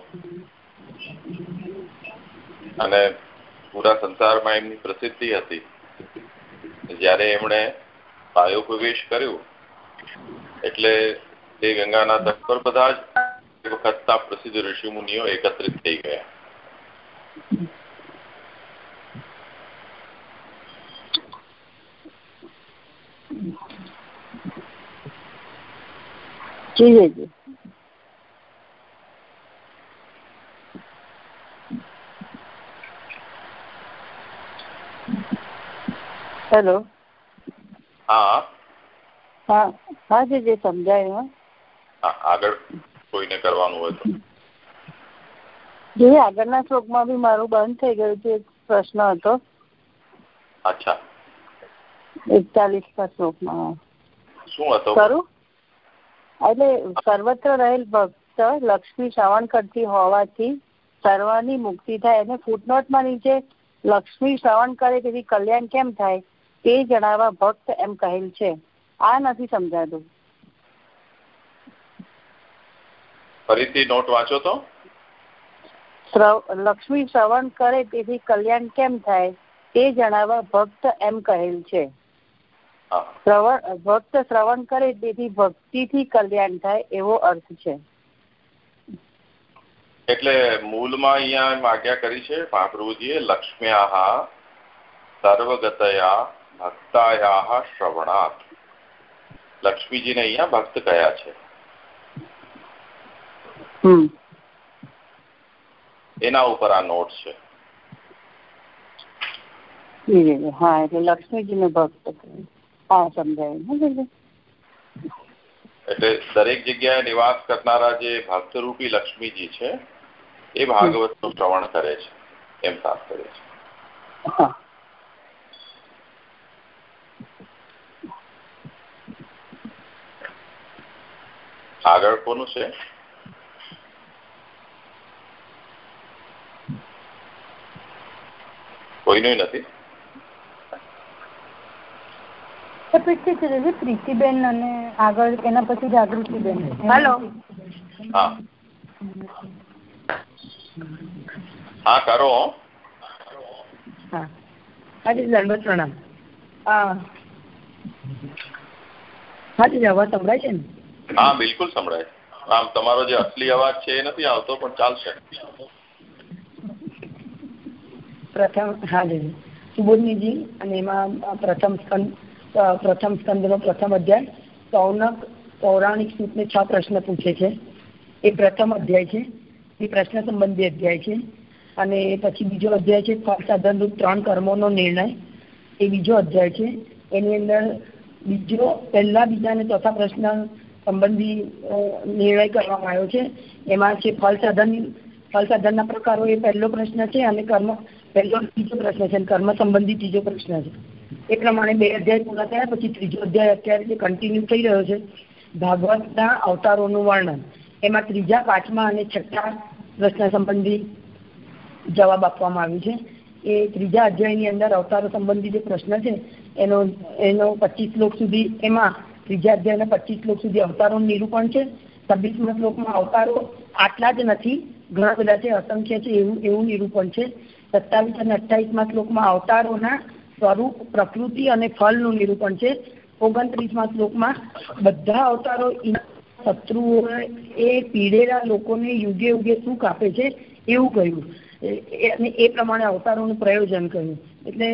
અને પૂરા સંસારમાં એમની પ્રસિદ્ધિ હતી. જ્યારે એમણે પાયો પ્રવેશ કર્યો, એટલે એ ગંગાના તટ પર બધા જ વખતના પ્રસિદ્ધ ઋષિમુનિઓ એકત્રિત થઈ ગયા.
જી જી હેલો.
હા.
હા હા જે જી હા
આગળ કોઈને કરવાનું હોય તો.
જી આગળના શ્લોકમાં બી મારું બંધ થઈ ગયું છે એક પ્રશ્ન હતો.
અચ્છા.
એકતાલીસ ના શ્લોકમાં.
શું હતો?
કરું? એટલે સર્વત્ર રહેલ ભક્ત લક્ષ્મી શ્રવણ કરતી હોવાથી સર્વની મુક્તિ થાય. અને ફૂટનોટમાં નીચે લક્ષ્મી શ્રવણ કરે તેથી કલ્યાણ કેમ થાય? તે જણાવવા ભક્ત એમ કહેલ છે. આ નથી સમજાતું.
ફરીથી નોટ વાંચો તો.
લક્ષ્મી શ્રવણ કરે તેથી કલ્યાણ કેમ થાય તે જણાવવા ભક્ત એમ કહેલ છે. શ્રવણ ભક્ત શ્રવણ કરે તેથી ભક્તિથી કલ્યાણ થાય એવો અર્થ છે.
એટલે મૂળમાં અહીંયા આજ્ઞા કરી છે મહાપ્રભુજીએ લક્ષ્મ્યા સર્વગતયા ભક્તાયા શ્રવણાત. લક્ષ્મીજીને અહીંયા ભક્ત કયા છે? એના ઉપર આ નોટ છે.
હા એટલે લક્ષ્મીજીને ભક્ત હા સમજાય.
એટલે દરેક જગ્યાએ નિવાસ કરનારા જે ભક્તરૂપી લક્ષ્મીજી છે એ ભાગવતનું શ્રવણ કરે છે એમ સાફ કરે છે. આગળ કોનું છે? કોઈનું નથી?
પ્રીતિબેન અને આગળ એના પછી જાગૃતિબેન.
હેલો.
હા. હા કરો.
હા. હાજી દંડવત પ્રણામ. હાજી જવા સંભળાય છે ને?
હા, બિલકુલ સંભળાય. આમ તમારો જે અસલી અવાજ છે, એ નથી આવતો, પણ ચાલશે.
પ્રથમ, હા, જી સુબોધનીજી, અને એમાં પ્રથમ સ્કંદ પ્રથમ સ્કંદનો પ્રથમ અધ્યાય, સૌનક પૌરાણિક સૂતને છ પ્રશ્ન પૂછે છે. એ પ્રથમ અધ્યાય છે. એ પ્રશ્ન સંબંધી અધ્યાય છે. અને પછી બીજો અધ્યાય છે ફળ સાધન રૂપ ત્રણ કર્મોનો નિર્ણય. એ બીજો અધ્યાય છે. એની અંદર બીજો, પહેલા, બીજા અને ચોથા પ્રશ્ન સંબંધી નિર્ણય કરવામાં આવ્યો છે. એમાં છે ફળ સાધન, ફળ સાધનના પ્રકારો એ પહેલો પ્રશ્ન છે અને કર્મ, પહેલો ત્રીજો પ્રશ્ન છે કર્મ સંબંધી ત્રીજો પ્રશ્ન છે. એ પ્રમાણે બે અધ્યાય પૂરા થયા, પછી ત્રીજો અધ્યાય અત્યારે જે કન્ટિન્યુ થઈ રહ્યો છે, ભાગવતના અવતારોનું વર્ણન. એમાં ત્રીજા પાંચમા અને છઠ્ઠા પ્રશ્ન સંબંધી જવાબ આપવામાં આવ્યું છે. એ ત્રીજા અધ્યાયની અંદર અવતારો સંબંધી જે પ્રશ્ન છે, એનો એનો પચીસ શ્લોક સુધી એમાં ત્રીજા અધ્યાયના પચીસ શ્લોક સુધી અવતારોનું નિરૂપણ છે. છવ્વીસમા શ્લોકમાં અવતારો આટલા જ નથી. ઘણા બધા છે, અસંખ્ય છે, એવું એવું નિરૂપણ છે. સત્તાવીસ અને અઠ્ઠાવીસમાં શ્લોકમાં અવતારોના સ્વરૂપ, પ્રકૃતિ અને ફળનું નિરૂપણ છે. ઓગણત્રીસમાં શ્લોકમાં બધા અવતારો શત્રુઓ એ પીડેલા લોકોને યુગે યુગે સુખ આપે છે. એવું કહ્યું. અને એ પ્રમાણે અવતારોનું પ્રયોજન કહ્યું એટલે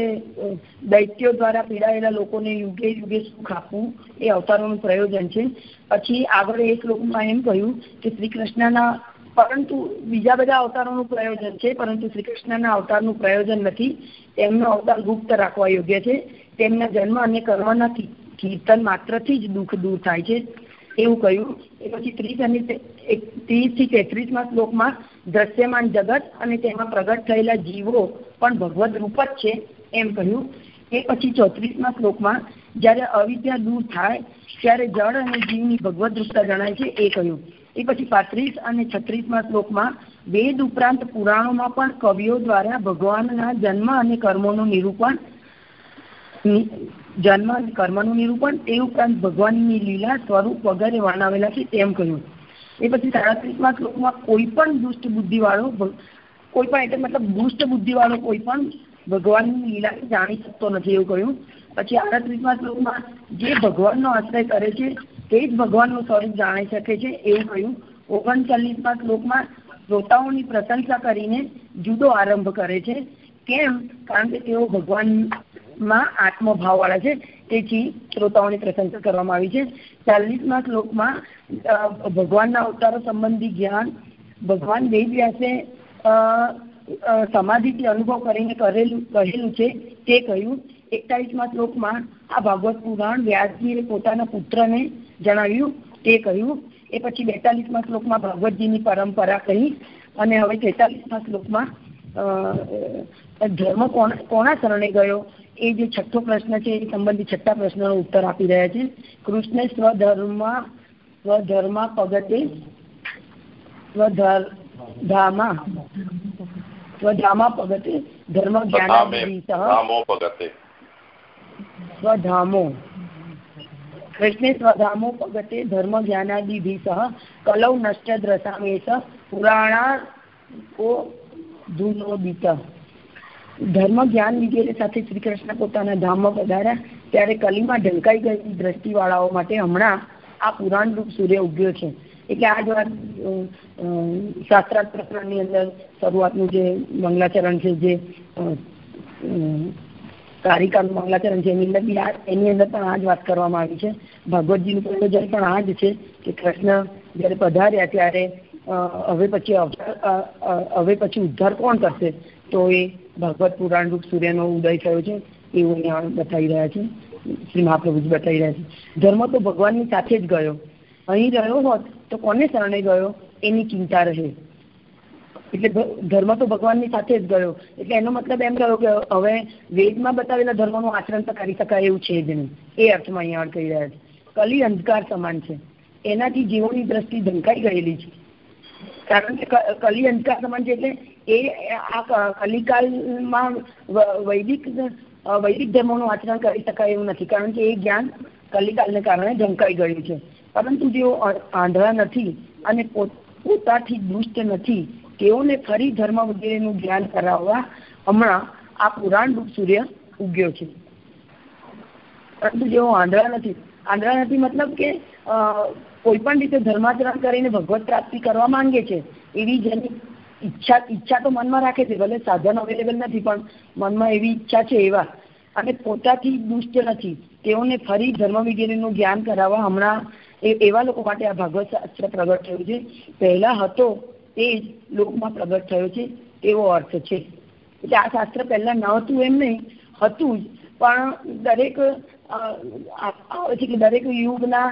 દૈત્યો દ્વારા પીડાયેલા લોકોને યુગે યુગે સુખ આપવું એ અવતારોનું પ્રયોજન છે. પછી આગળ એક લોકમાં એમ કહ્યું કે શ્રી કૃષ્ણના પરંતુ બીજા બધા અવતારોનું પ્રયોજન છે, પરંતુ શ્રી કૃષ્ણના અવતારનું પ્રયોજન નથી. તેમનો અવતાર ગુપ્ત રાખવા યોગ્ય છે. તેમના જન્મ અને કર્મના કીર્તન માત્રથી જ દુઃખ દૂર થાય છે. એવું કહ્યું. એ પછી ત્રીસ અને ત્રીસથી તેત્રીસમાં શ્લોકમાં દ્રશ્યમાન જગત અને તેમાં પ્રગટ થયેલા જીવો પણ ભગવદ રૂપ જ છે એમ કહ્યું. એ પછી ચોત્રીસમાં શ્લોકમાં જ્યારે અવિદ્યા દૂર થાય ત્યારે જળ અને જીવની ભગવદ રૂપતા જણાય છે એ કહ્યું. એ પછી પાંત્રીસ અને છત્રીસમાં શ્લોકમાં વેદ ઉપરાંત પુરાણોમાં પણ કવિઓ દ્વારા ભગવાનના જન્મ અને કર્મોનું નિરૂપણ જન્મ અને કર્મનું નિરૂપણ તે ઉપરાંત ભગવાનની લીલા સ્વરૂપ વગેરે વર્ણવેલા છે તેમ કહ્યું. એ પછી સાડત્રીસમાં શ્લોકમાં કોઈ પણ દુષ્ટ બુદ્ધિ વાળો કોઈ પણ એટલે મતલબ દુષ્ટ બુદ્ધિ વાળો કોઈ પણ ભગવાનની લીલા જાણી શકતો નથી એવું કહ્યું. પછી આડત્રીસમાં શ્લોકમાં જે ભગવાનનો આશ્રય કરે છે, તે જ ભગવાનનું સ્વરૂપ જાણી શકે છે એવું કહ્યું. ઓગણચાલીસમાં શ્લોકમાં શ્રોતાઓની પ્રશંસા કરીને જુદો આરંભ કરે છે. કેમ? કારણ કે તેઓ ભગવાનમાં આત્મભાવ વાળા છે. તેથી શ્રોતાઓની પ્રશંસા કરવામાં આવી છે. ચાલીસમાં શ્લોકમાં ભગવાનના અવતારો સંબંધી જ્ઞાન, ભગવાન વેદ વ્યાસે સમાધિથી અનુભવ કરીને કરેલું, કહેલું છે. તે કહ્યું, એકતાલીસમાં શ્લોકમાં આ ભાગવત પુરાણ વ્યાસજીએ પોતાના પુત્રને જણાવ્યું. તે કહ્યું, એ પછી બેતાલીસમાં શ્લોકમાં ભાગવતજીની પરંપરા કહી અને હવે તેતાલીસમાં શ્લોકમાં ધર્મ કોણ કોના શરણે ગયો. એ જે છઠ્ઠો પ્રશ્ન છે એ સંબંધિત છઠ્ઠા પ્રશ્નનો ઉત્તર આપી રહ્યા છે. કૃષ્ણ સ્વધર્મ સ્વધર્મા પગતે સ્વધામા સ્વધામા પગતે ધર્મ જ્ઞાન સ્વધામો. કૃષ્ણે સ્વધામો પગતે ધર્મ જ્ઞાનાદિભિ સહ કલૌ નષ્ટ દ્રસામેશ પુરાણા કો ધૂનોદિત. ધર્મ જ્ઞાન વિગેરે સાથે શ્રી કૃષ્ણ પોતાના ધામમાં પધાર્યા, ત્યારે કલીમાં ઢંકાઈ ગયેલી દ્રષ્ટિવાળાઓ માટે હમણાં આ પુરાણ રૂપ સૂર્ય ઉગ્યો છે. એટલે આ જ વાત શાસ્ત્રાર્થ પ્રકરણની અંદર શરૂઆતનું જે મંગલાચરણ છે, જે કારિકાનું મંગલાચરણ છે, એની અંદર એની અંદર પણ આ જ વાત કરવામાં આવી છે. ભગવતજીનું પ્રયોજન પણ આ જ છે કે કૃષ્ણ જયારે પધાર્યા ત્યારે હવે પછી હવે પછી ઉદ્ધાર કોણ કરશે? તો એ ભાગવત પુરાણ રૂપ સૂર્યનો ઉદય થયો છે, એવું અહીંયા બતાવી રહ્યા છે, શ્રી મહાપ્રભુજી બતાવી રહ્યા છે. ધર્મ તો ભગવાનની સાથે જ ગયો. અહીં રહ્યો હોત તો કોને શરણે ગયો? એની ચિંતા રહે. એટલે ધર્મ તો ભગવાનની સાથે જ ગયો. એટલે એનો મતલબ એમ રહ્યો કે હવે વેદમાં બતાવેલા ધર્મનું આચરણ તો કરી શકાય એવું છે જ નહીં. એ અર્થમાં અહીંયા કહી રહ્યા છે. કલી અંધકાર સમાન છે. એનાથી જીવોની દ્રષ્ટિ ધંકાઈ ગયેલી છે. કારણ કે, કલી અંધકાર સમાન છે એટલે એ આ કલિકાલમાં વૈદિક વૈદિક ધર્મોનું આચરણ કરી શકાય એવું નથી. કારણ કે એ જ્ઞાન કલિકાલને કારણે ઢંકાઈ ગયું છે. પરંતુ જેઓ આંધળા નથી અને પોતાથી દુષ્ટ નથી, તેઓને ફરી ધર્મ વગેરેનું જ્ઞાન કરાવવા હમણાં આ પુરાણ રૂપ સૂર્ય ઉગ્યો છે. પરંતુ જેઓ આંધળા નથી આંધળા નથી મતલબ કે કોઈ પણ રીતે ધર્માચરણ કરીને ભગવત પ્રાપ્તિ કરવા માંગે છે, એવી જેની ઈચ્છા ઈચ્છા તો મનમાં રાખે છે, ભલે સાધન અવેલેબલ નથી, પણ મનમાં એવી ઈચ્છા છે, એવા. અને પોતાથી દુષ્ટ નથી. તેઓને ફરી ધર્મ વિજ્ઞાનીનું જ્ઞાન કરાવવા હમણાં એવા લોકો માટે આ ભાગવત શાસ્ત્ર પ્રગટ થયું છે. પહેલા હતો તે જ લોકમાં પ્રગટ થયો છે. એવો અર્થ છે. એટલે આ શાસ્ત્ર પહેલા ન હતું એમ નહીં, હતું જ. પણ દરેક આવે છે કે દરેક યુગના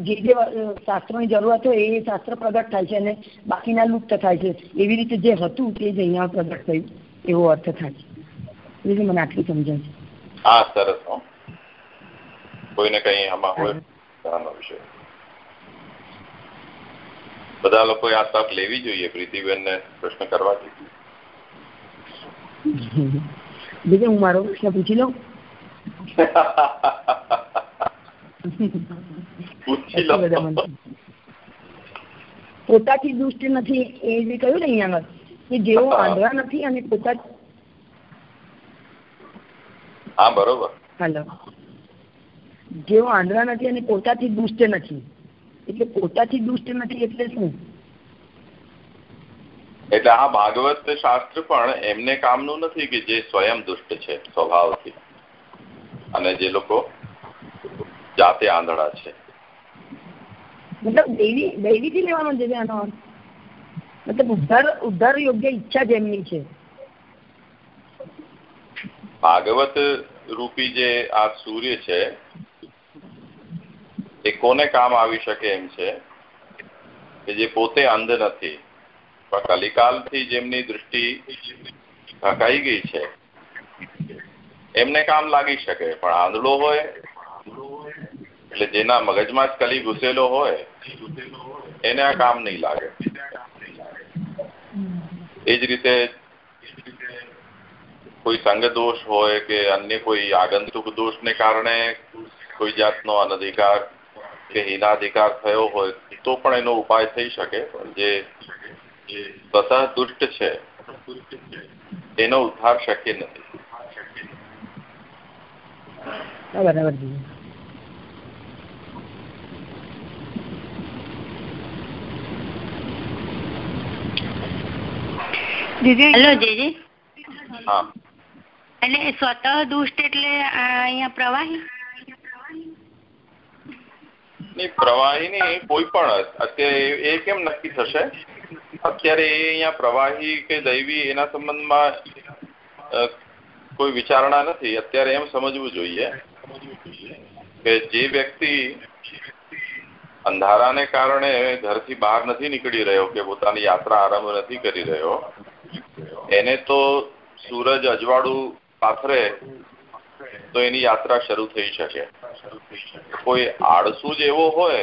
જે જે શાસ્ત્રોની જરૂરત હોય એ શાસ્ત્ર પ્રગટ થાય છે અને બાકીના લુપ્ત થાય છે. એવી રીતે જે હતું તે જ અહીંયા પ્રગટ થયું એવો અર્થ થાય છે. એટલે મને આટલી સમજાય છે.
હા સરસ કોઈને કઈ આમાં હોય વિશે બધા લોકો આ તક લેવી જોઈએ પ્રીતિબેન ને પ્રશ્ન કરવા
જોઈએ હું મારો પ્રશ્ન પૂછી લઉં પોતાથી દુષ્ટ નથી એ જે કહ્યું ને અહીંયા આગળ કે જેઓ આંધળા નથી અને પોતા
હા બરોબર
હેલો જેઓ આંધળા નથી અને પોતાથી દુષ્ટ નથી એટલે પોતાથી દુષ્ટ નથી એટલે શું
એટલે આ ભાગવત શાસ્ત્ર પણ એમને કામનું નથી કે જે સ્વયં દુષ્ટ છે સ્વભાવથી. અને જે લોકો જાતે આંધળા છે.
મતલબ દૈવી દૈવીથી લેવાનો છે આનો મતલબ ઉદ્ધાર ઉદ્ધાર યોગ્ય ઈચ્છા જેમની છે.
ભાગવત રૂપી જે આ સૂર્ય છે એ કોને કામ આવી શકે એમ છે? કે જે પોતે અંધ નથી. પણ કલિકાલથી જેમની દૃષ્ટિ ઢકાઈ ગઈ છે, એમને કામ લાગી શકે, પણ આંધળો હોય, એટલે જેના મગજમાં જ કલી ઘૂસેલો હોય, એને આ કામ નહીં લાગે. એ જ રીતે કોઈ સંગ દોષ હોય કે અન્ય કોઈ આગંતુક દોષને કારણે કોઈ જાતનો અનધિકાર કે હિનાધિકાર થયો હોય, તો પણ એનો ઉપાય થઈ શકે જે સ્વતઃ દુષ્ટ છે. એનો ઉદ્ધાર શક્ય નથી.
બરાબર
હેલો જીજી
હા.
એટલે સ્વતઃ દુષ્ટ એટલે અહીંયા પ્રવાહી?
પ્રવાહી નહીં કોઈ પણ અત્યારે એ કેમ નક્કી થશે? અત્યારે એ પ્રવાહી કે દૈવી એના સંબંધમાં કોઈ વિચારણા નથી. અત્યારે એમ સમજવું જોઈએ કે જે વ્યક્તિ અંધારાને કારણે ઘરથી બહાર નથી નીકળી રહ્યો કે પોતાની યાત્રા આરંભ નથી કરી રહ્યો, એને તો સૂરજ, અજવાળું પાથરે તો એની યાત્રા શરૂ થઈ શકે. કોઈ આળસુ જ એવો હોય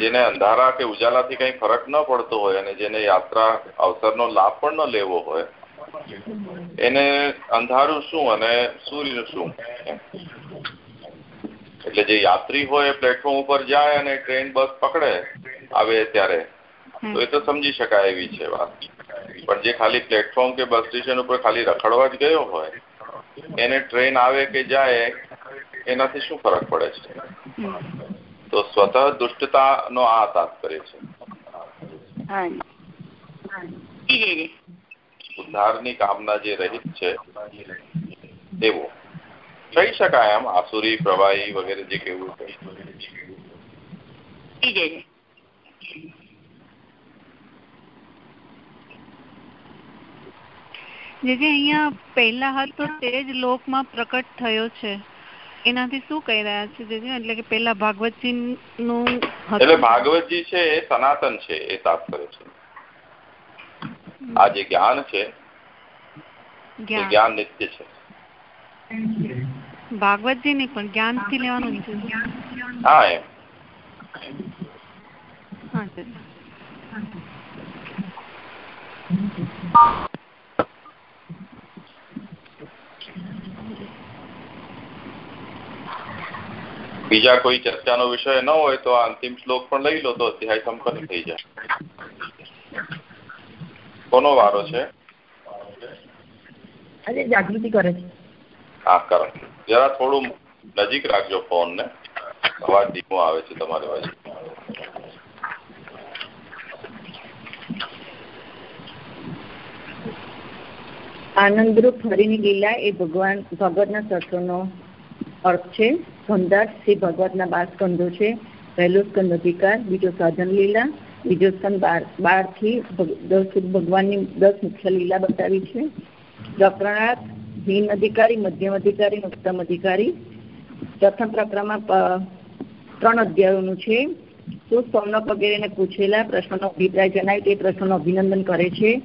જેને અંધારા કે ઉજાલાથી કઈ ફરક ન પડતો હોય અને જેને યાત્રા અવસરનો લાભ પણ ન લેવો હોય એને અંધારું શું અને સૂર્ય શું? એટલે જે યાત્રી હોય પ્લેટફોર્મ ઉપર જાય અને ટ્રેન બસ પકડે આવે ત્યારે. તો એ તો સમજી શકાય એવી છે વાત. પણ જે ખાલી પ્લેટફોર્મ કે બસ સ્ટેશન ઉપર ખાલી રખડવા જ ગયો હોય એને ટ્રેન આવે કે જાય એનાથી શું ફરક પડે છે? તો સ્વતઃ દુષ્ટતા નો આ તાત્પર્ય છે. ઉદ્ધારની કામના જે રહિત છે તેવો કહી શકાય એમ આસુરી, પ્રવાહી વગેરે જે કેવું
જેથી અહીંયા પહેલા હતો તે જ લોકમાં પ્રકટ થયો છે. એનાથી શું કહી રહ્યા છે જેથી એટલે કે પેલા ભાગવતજી નું
એટલે ભાગવતજી છે એ સનાતન છે એ તાત્પર્ય છે. આ જે જ્ઞાન છે જ્ઞાન. નિત્ય છે.
ભાગવતજી નહીં પણ જ્ઞાનથી લેવાનું છે.
હા એમ.
હા
બીજા કોઈ ચર્ચાનો વિષય ન હોય તો અંતિમ શ્લોક પણ લઈ લો તો અધ્યાય સંપન્ન થઈ જાય. કોનો વારો છે?
આજે જાગૃતિ કરે છે.
હા કરો. જરા થોડું નજીક રાખજો ફોન ને અવાજ ધીમો આવે છે તમારી બાજુ
આનંદરૂપ હરિની લીલા એ ભગવાન ભગવતના સત્સંગનો અર્થ છે. ગંધાર શ્રી ભગવતના બાર સ્કંદો છે. પહેલો સ્કંદ અધિકાર, બીજો સાધન લીલા, બીજો સ્કંદ બાર બારથી દસ ભગવાનની દસ મુખ્ય લીલા બતાવી છે. પ્રકરણાર્થ, હીન અધિકારી, મધ્યમ અધિકારી, ઉત્તમ અધિકારી. પ્રથમ પ્રકરણમાં ત્રણ અધ્યાયોનું છે. સૌનક વગેરેને પૂછેલા પ્રશ્નનો અભિપ્રાય જણાય તે પ્રશ્નનો અભિનંદન કરે છે.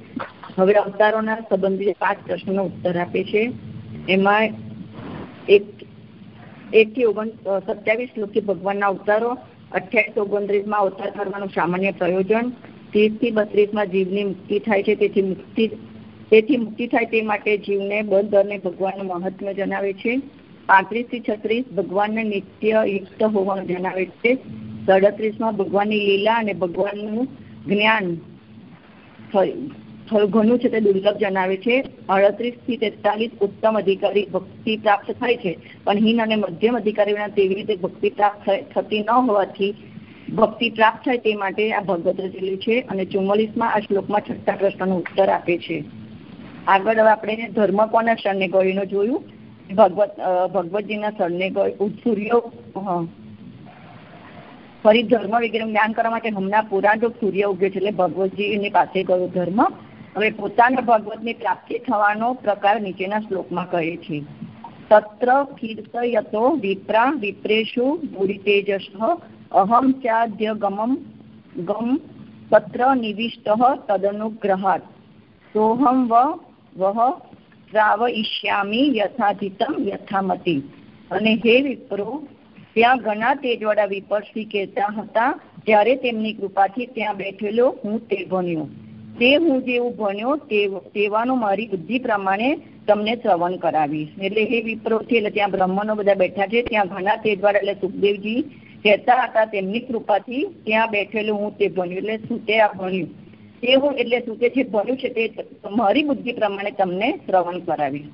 હવે અવતારોના સંબંધિત પાંચ પ્રશ્નોનો ઉત્તર આપે છે. એમાં એક એક થી ઓગણ સત્યાવીસ શ્લોકથી ભગવાનના અવતારો, અઠ્યાવીસ ઓગણત્રીસમાં અવતાર કરવાનું સામાન્ય પ્રયોજન ત્રીસથી બત્રીસમાં જીવની મુક્તિ થાય છે, તેથી મુક્તિ તેથી મુક્તિ થાય તે માટે જીવને બંધ અને ભગવાનનું મહત્વ જણાવે છે. પાંત્રીસથી છત્રીસ ભગવાનને નિત્ય યુક્ત હોવાનું જણાવે છે. સાડત્રીસમાં ભગવાનની લીલા અને ભગવાનનું જ્ઞાન ઘણું છે તે દુર્લભ જણાવે છે. અડત્રીસથી તેતાલીસ ઉત્તમ અધિકારી ભક્તિ પ્રાપ્ત થાય છે. પણ હીન અને મધ્યમ અધિકારીઓના તેવી રીતે ભક્તિ પ્રાપ્ત થતી ન હોવાથી ભક્તિ પ્રાપ્ત થાય તે માટે આ ભગવત રચેલું છે અને ચુમ્માલીસમાં આ શ્લોકમાં છઠ્ઠા પ્રશ્નનો ઉત્તર આપે છે. આગળ હવે આપણે ધર્મ કોના શરણે જોયું? ભગવત ભગવતજીના શરણે ગયું સૂર્ય ફરી ધર્મ વગેરે જ્ઞાન કરવા માટે હમણાં પુરાણ સૂર્ય ઉગે છે એટલે ભગવતજી એની પાસે ગયો ધર્મ. હવે પોતાના ભગવતની પ્રાપ્તિ થવાનો પ્રકાર નીચેના શ્લોકમાં કહે છે. તત્ર કીર્તયતો વિપ્રા વિપ્રેશુ ભૂરિતેજસ અહમ ચાદ્ય ગમમ ગમ તત્ર નિવિષ્ટ તદનુગ્રહાત સોહમ વ વહ શ્રાવયિષ્યામી યથાધિતમ યથામતી. અને હે વિપ્રો, ત્યાં ઘણા તેજવાળા વિપર્ષી કહેતા હતા ત્યારે તેમની કૃપાથી ત્યાં બેઠેલો હું તે ભણ્યો તે હું જેવું ભણ્યો તેવાનું મારી બુદ્ધિ પ્રમાણે તમને શ્રવણ કરાવીશ. એટલે હે છે એટલે ત્યાં બ્રહ્મનો બધા બેઠા છે, ત્યાં ઘણા તેજવાળા એટલે સુખદેવજી કહેતા હતા તેમની કૃપાથી ત્યાં બેઠેલું હું તે ભણ્યું. એટલે સુતે આ ભણ્યું? તે હું એટલે સુતે જે ભણ્યું છે તે મારી બુદ્ધિ પ્રમાણે તમને શ્રવણ કરાવીશ.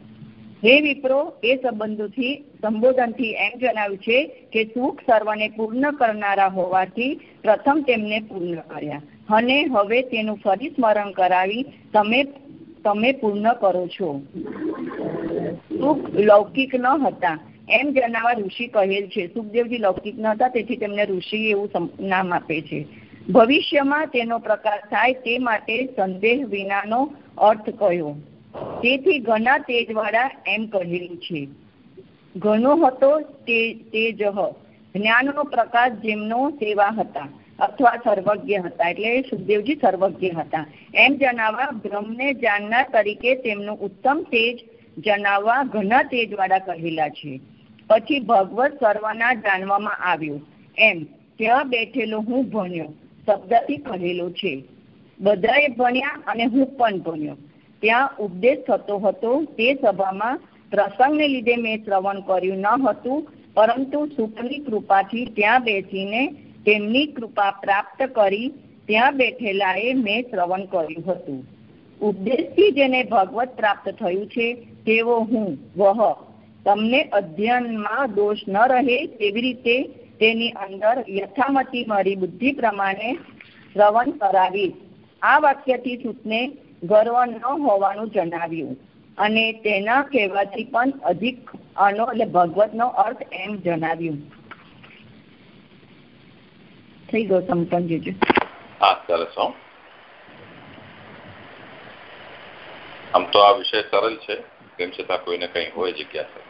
હે વિપ્રો, એ સંબંધોથી, સંબોધનથી એમ જણાવ્યું છે કે સુખ સર્વને પૂર્ણ કરનારા હોવાથી પ્રથમ તેમને પૂર્ણ કર્યા. અને હવે તેનું ફરી સ્મરણ કરાવી તમે તમે પૂર્ણ કરો છો. સુખ લૌકિક ન હતા. એમ જણાવવા ઋષિ કહેલ છે. સુખદેવજી લૌકિક ન હતા, તેથી તેમને ઋષિ એવું નામ આપે છે. ભવિષ્યમાં તેનો પ્રકાશ થાય તે માટે સંદેહ વિનાનો અર્થ કયો? તેથી ઘણા તેજવાળા એમ કહેલું છે. ઘણો હતો તે, તેજ. જ્ઞાનનો પ્રકાશ જેમનો સેવા હતા. અથવા સર્વજ્ઞ હતા એટલે સુખદેવજી સર્વજ્ઞ હતા. એમ જણાવવા બ્રહ્મને જાણનાર તરીકે તેમનું ઉત્તમ તેજ જણાવવા ઘણા તેજવાળા કહેલા છે. પછી ભગવત સર્વના જાણવામાં આવ્યું. એમ, ત્યાં બેઠેલો હું ભણ્યો, શબ્દથી કહેલો છે. બધાએ ભણ્યા અને હું પણ ભણ્યો. ત્યાં ઉપદેશ થતો હતો, તે સભામાં પ્રસંગને લીધે મેં શ્રવણ કર્યું ન હતું, પરંતુ સુખની કૃપાથી ત્યાં બેસીને તેમની કૃપા પ્રાપ્ત કરી ત્યાં બેઠેલાએ મેં શ્રવણ કર્યું હતું. ઉપદેશથી જેને ભગવત પ્રાપ્ત થયું છે, તેવો હું, વહ, તમને અધ્યયનમાં દોષ ન રહે તેવી રીતે તેની અંદર યથામતી મારી બુદ્ધિ પ્રમાણે શ્રવણ કરાવીશ. આ વાક્યથી સૂતને ગર્વ ન હોવાનું જણાવ્યું. અને તેના કહેવાથી પણ અધિક આનો એટલે ભગવતનો અર્થ એમ જણાવ્યું. થઈ ગયો સમજી
હા સરસ હો. આમ તો આ વિષય સરળ છે તેમ છતાં કોઈને કઈ હોય જગ્યા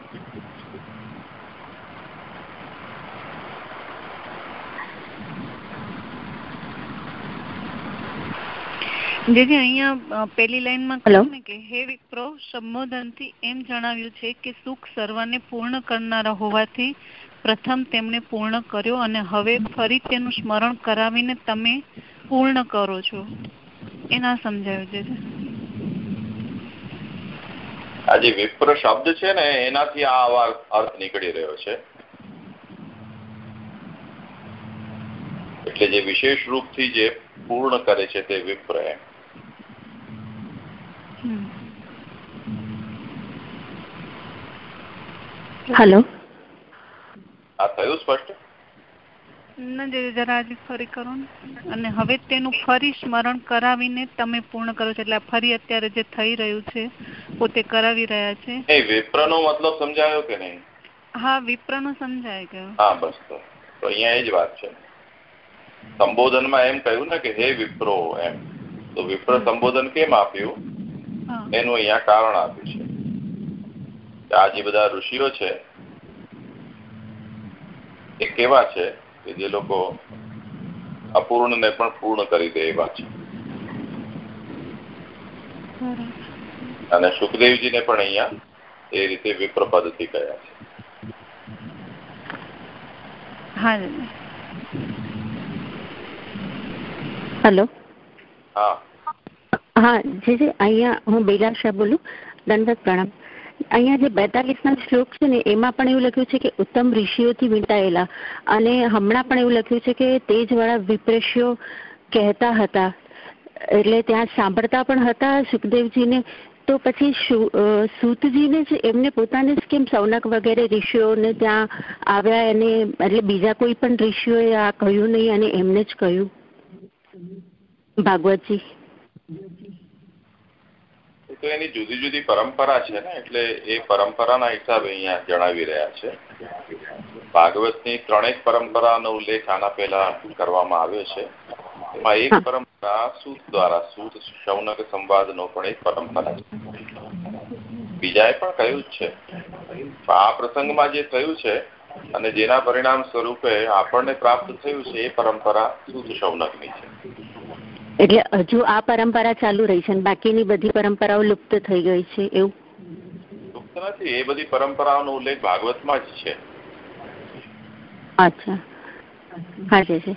જેથી અહીંયા પેલી લાઈનમાં કહ્યું ને કે હે વિપ્રો સંબોધનથી એમ જણાવ્યું છે કે સુખ સર્વને પૂર્ણ કરનારા હોવાથી પ્રથમ તેમણે પૂર્ણ કર્યો અને હવે ફરી તેનું સ્મરણ કરાવીને તમે પૂર્ણ કરો છો. એના સમજાયું છે.
આ જે વિપ્ર શબ્દ છે ને એનાથી આ અર્થ નીકળી રહ્યો છે. એટલે જે વિશેષ રૂપથી જે પૂર્ણ કરે છે તે વિપ્ર એમ.
હેલો.
આ થયું સ્પષ્ટ?
જરા ફરી કરો અને હવે તેનું ફરી સ્મરણ કરાવીને તમે પૂર્ણ કરો છો. એટલે ફરી અત્યારે જે થઈ રહ્યું છે પોતે કરાવી રહ્યા છે.
એ મતલબ સમજાયો કે નહીં?
હા વિપ્ર સમજાય ગયો.
હા બસ તો. અહીંયા એ જ વાત છે. સંબોધનમાં એમ કહ્યું ને કે હે વિપ્રો એમ. તો વિપ્ર સંબોધન કેમ આપ્યું? એનું અહીંયા કારણ આપ્યું છે. આ જે બધા ઋષિઓ છે એ કેવા છે કે જે લોકો અપૂર્ણ ને પણ પૂર્ણ કરી દે એવા છે. અને સુખદેવજી ને પણ અહીંયા એ રીતે વિપ્ર પદ્ધતિ કયા છે
હેલો.
હા.
હા જી જી અહીંયા હું બેલા શાહ બોલું દંડક પ્રણામ. અહીંયા જે બેતાલીસ ના શ્લોક છે ને, એમાં પણ એવું લખ્યું છે કે ઉત્તમ ઋષિઓથી વીંટાયેલા અને હમણાં પણ એવું લખ્યું છે કે તેજવાળા વિપ્રેશીઓ કહેતા હતા. એટલે ત્યાં સાંભળતા પણ હતા સુખદેવજીને. તો પછી સૂતજીને જ એમને પોતાને જ કેમ સૌનક વગેરે ઋષિઓને ત્યાં આવ્યા અને એટલે બીજા કોઈ પણ ઋષિઓએ આ કહ્યું નહીં અને એમને જ કહ્યું? ભાગવતજી.
તો એની જુદી જુદી પરંપરા છે ને, એટલે એ પરંપરાના હિસાબે અહીંયા જણાવી રહ્યા છે. ભાગવતની ત્રણેક પરંપરાનો ઉલ્લેખ આના પહેલા કરવામાં આવ્યો છે. એમાં એક પરંપરા સૂત દ્વારા, સૂત શૌનક સંવાદનો પણ એક પરંપરા છે. બીજાએ પણ કહ્યું જ છે. આ પ્રસંગમાં જે થયું છે અને જેના પરિણામ સ્વરૂપે આપણને પ્રાપ્ત થયું છે એ પરંપરા સૂત શૌનકની છે.
એટલે હજુ આ પરંપરા ચાલુ રહી છે બાકીની બધી પરંપરાઓ લુપ્ત થઈ ગઈ છે એવું?
લુપ્ત નથી એ બધી પરંપરાઓનો ઉલ્લેખ ભાગવતમાં જ છે.
અચ્છા. હા જી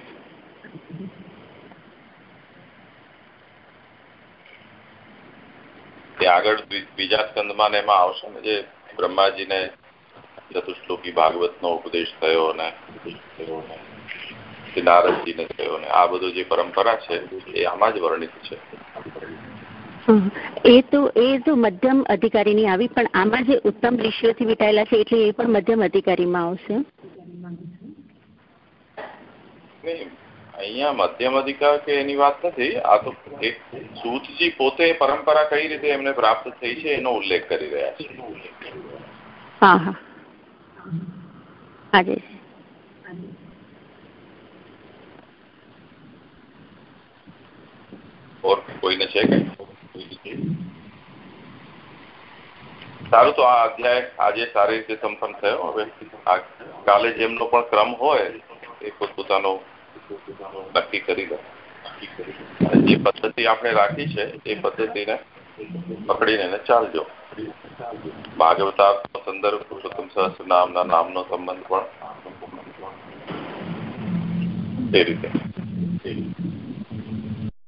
તે આગળ બીજા સ્કંદમાં એમાં આવશે ને જે બ્રહ્માજીને ચતુશ્લોકી ભાગવતનો ઉપદેશ થયો અને કે નારદજીને થયો ને આ બધું જે પરંપરા છે એ આમાં જ વર્ણિત છે.
એ તો એ તો મધ્યમ અધિકારીની આવી પણ આમાં જે ઉત્તમ ઋષિઓથી વિટાયેલા છે એટલે એ પણ મધ્યમ અધિકારીમાં આવશે.
અહીંયા મધ્યમ અધિકાર કે એની વાત નથી આ તો સૂતજી પોતે પરંપરા કઈ રીતે એમને પ્રાપ્ત થઈ છે એનો ઉલ્લેખ કરી રહ્યા છે.
હા હા. હાજી
કોઈને છે કે સારું તો આ અધ્યાય આજે સારી રીતે સંપન્ન થયો, હવે કાલે જેમનો પણ ક્રમ હોય, એ પોતપોતાનો નક્કી કરી લે જે પદ્ધતિ આપણે રાખી છે, એ પદ્ધતિને પકડીને ચાલજો. ભાગવતા સંદર્ભ, પુરુષોત્તમ સહસ્ત્ર નામના નામનો સંબંધ પણ તે રીતે.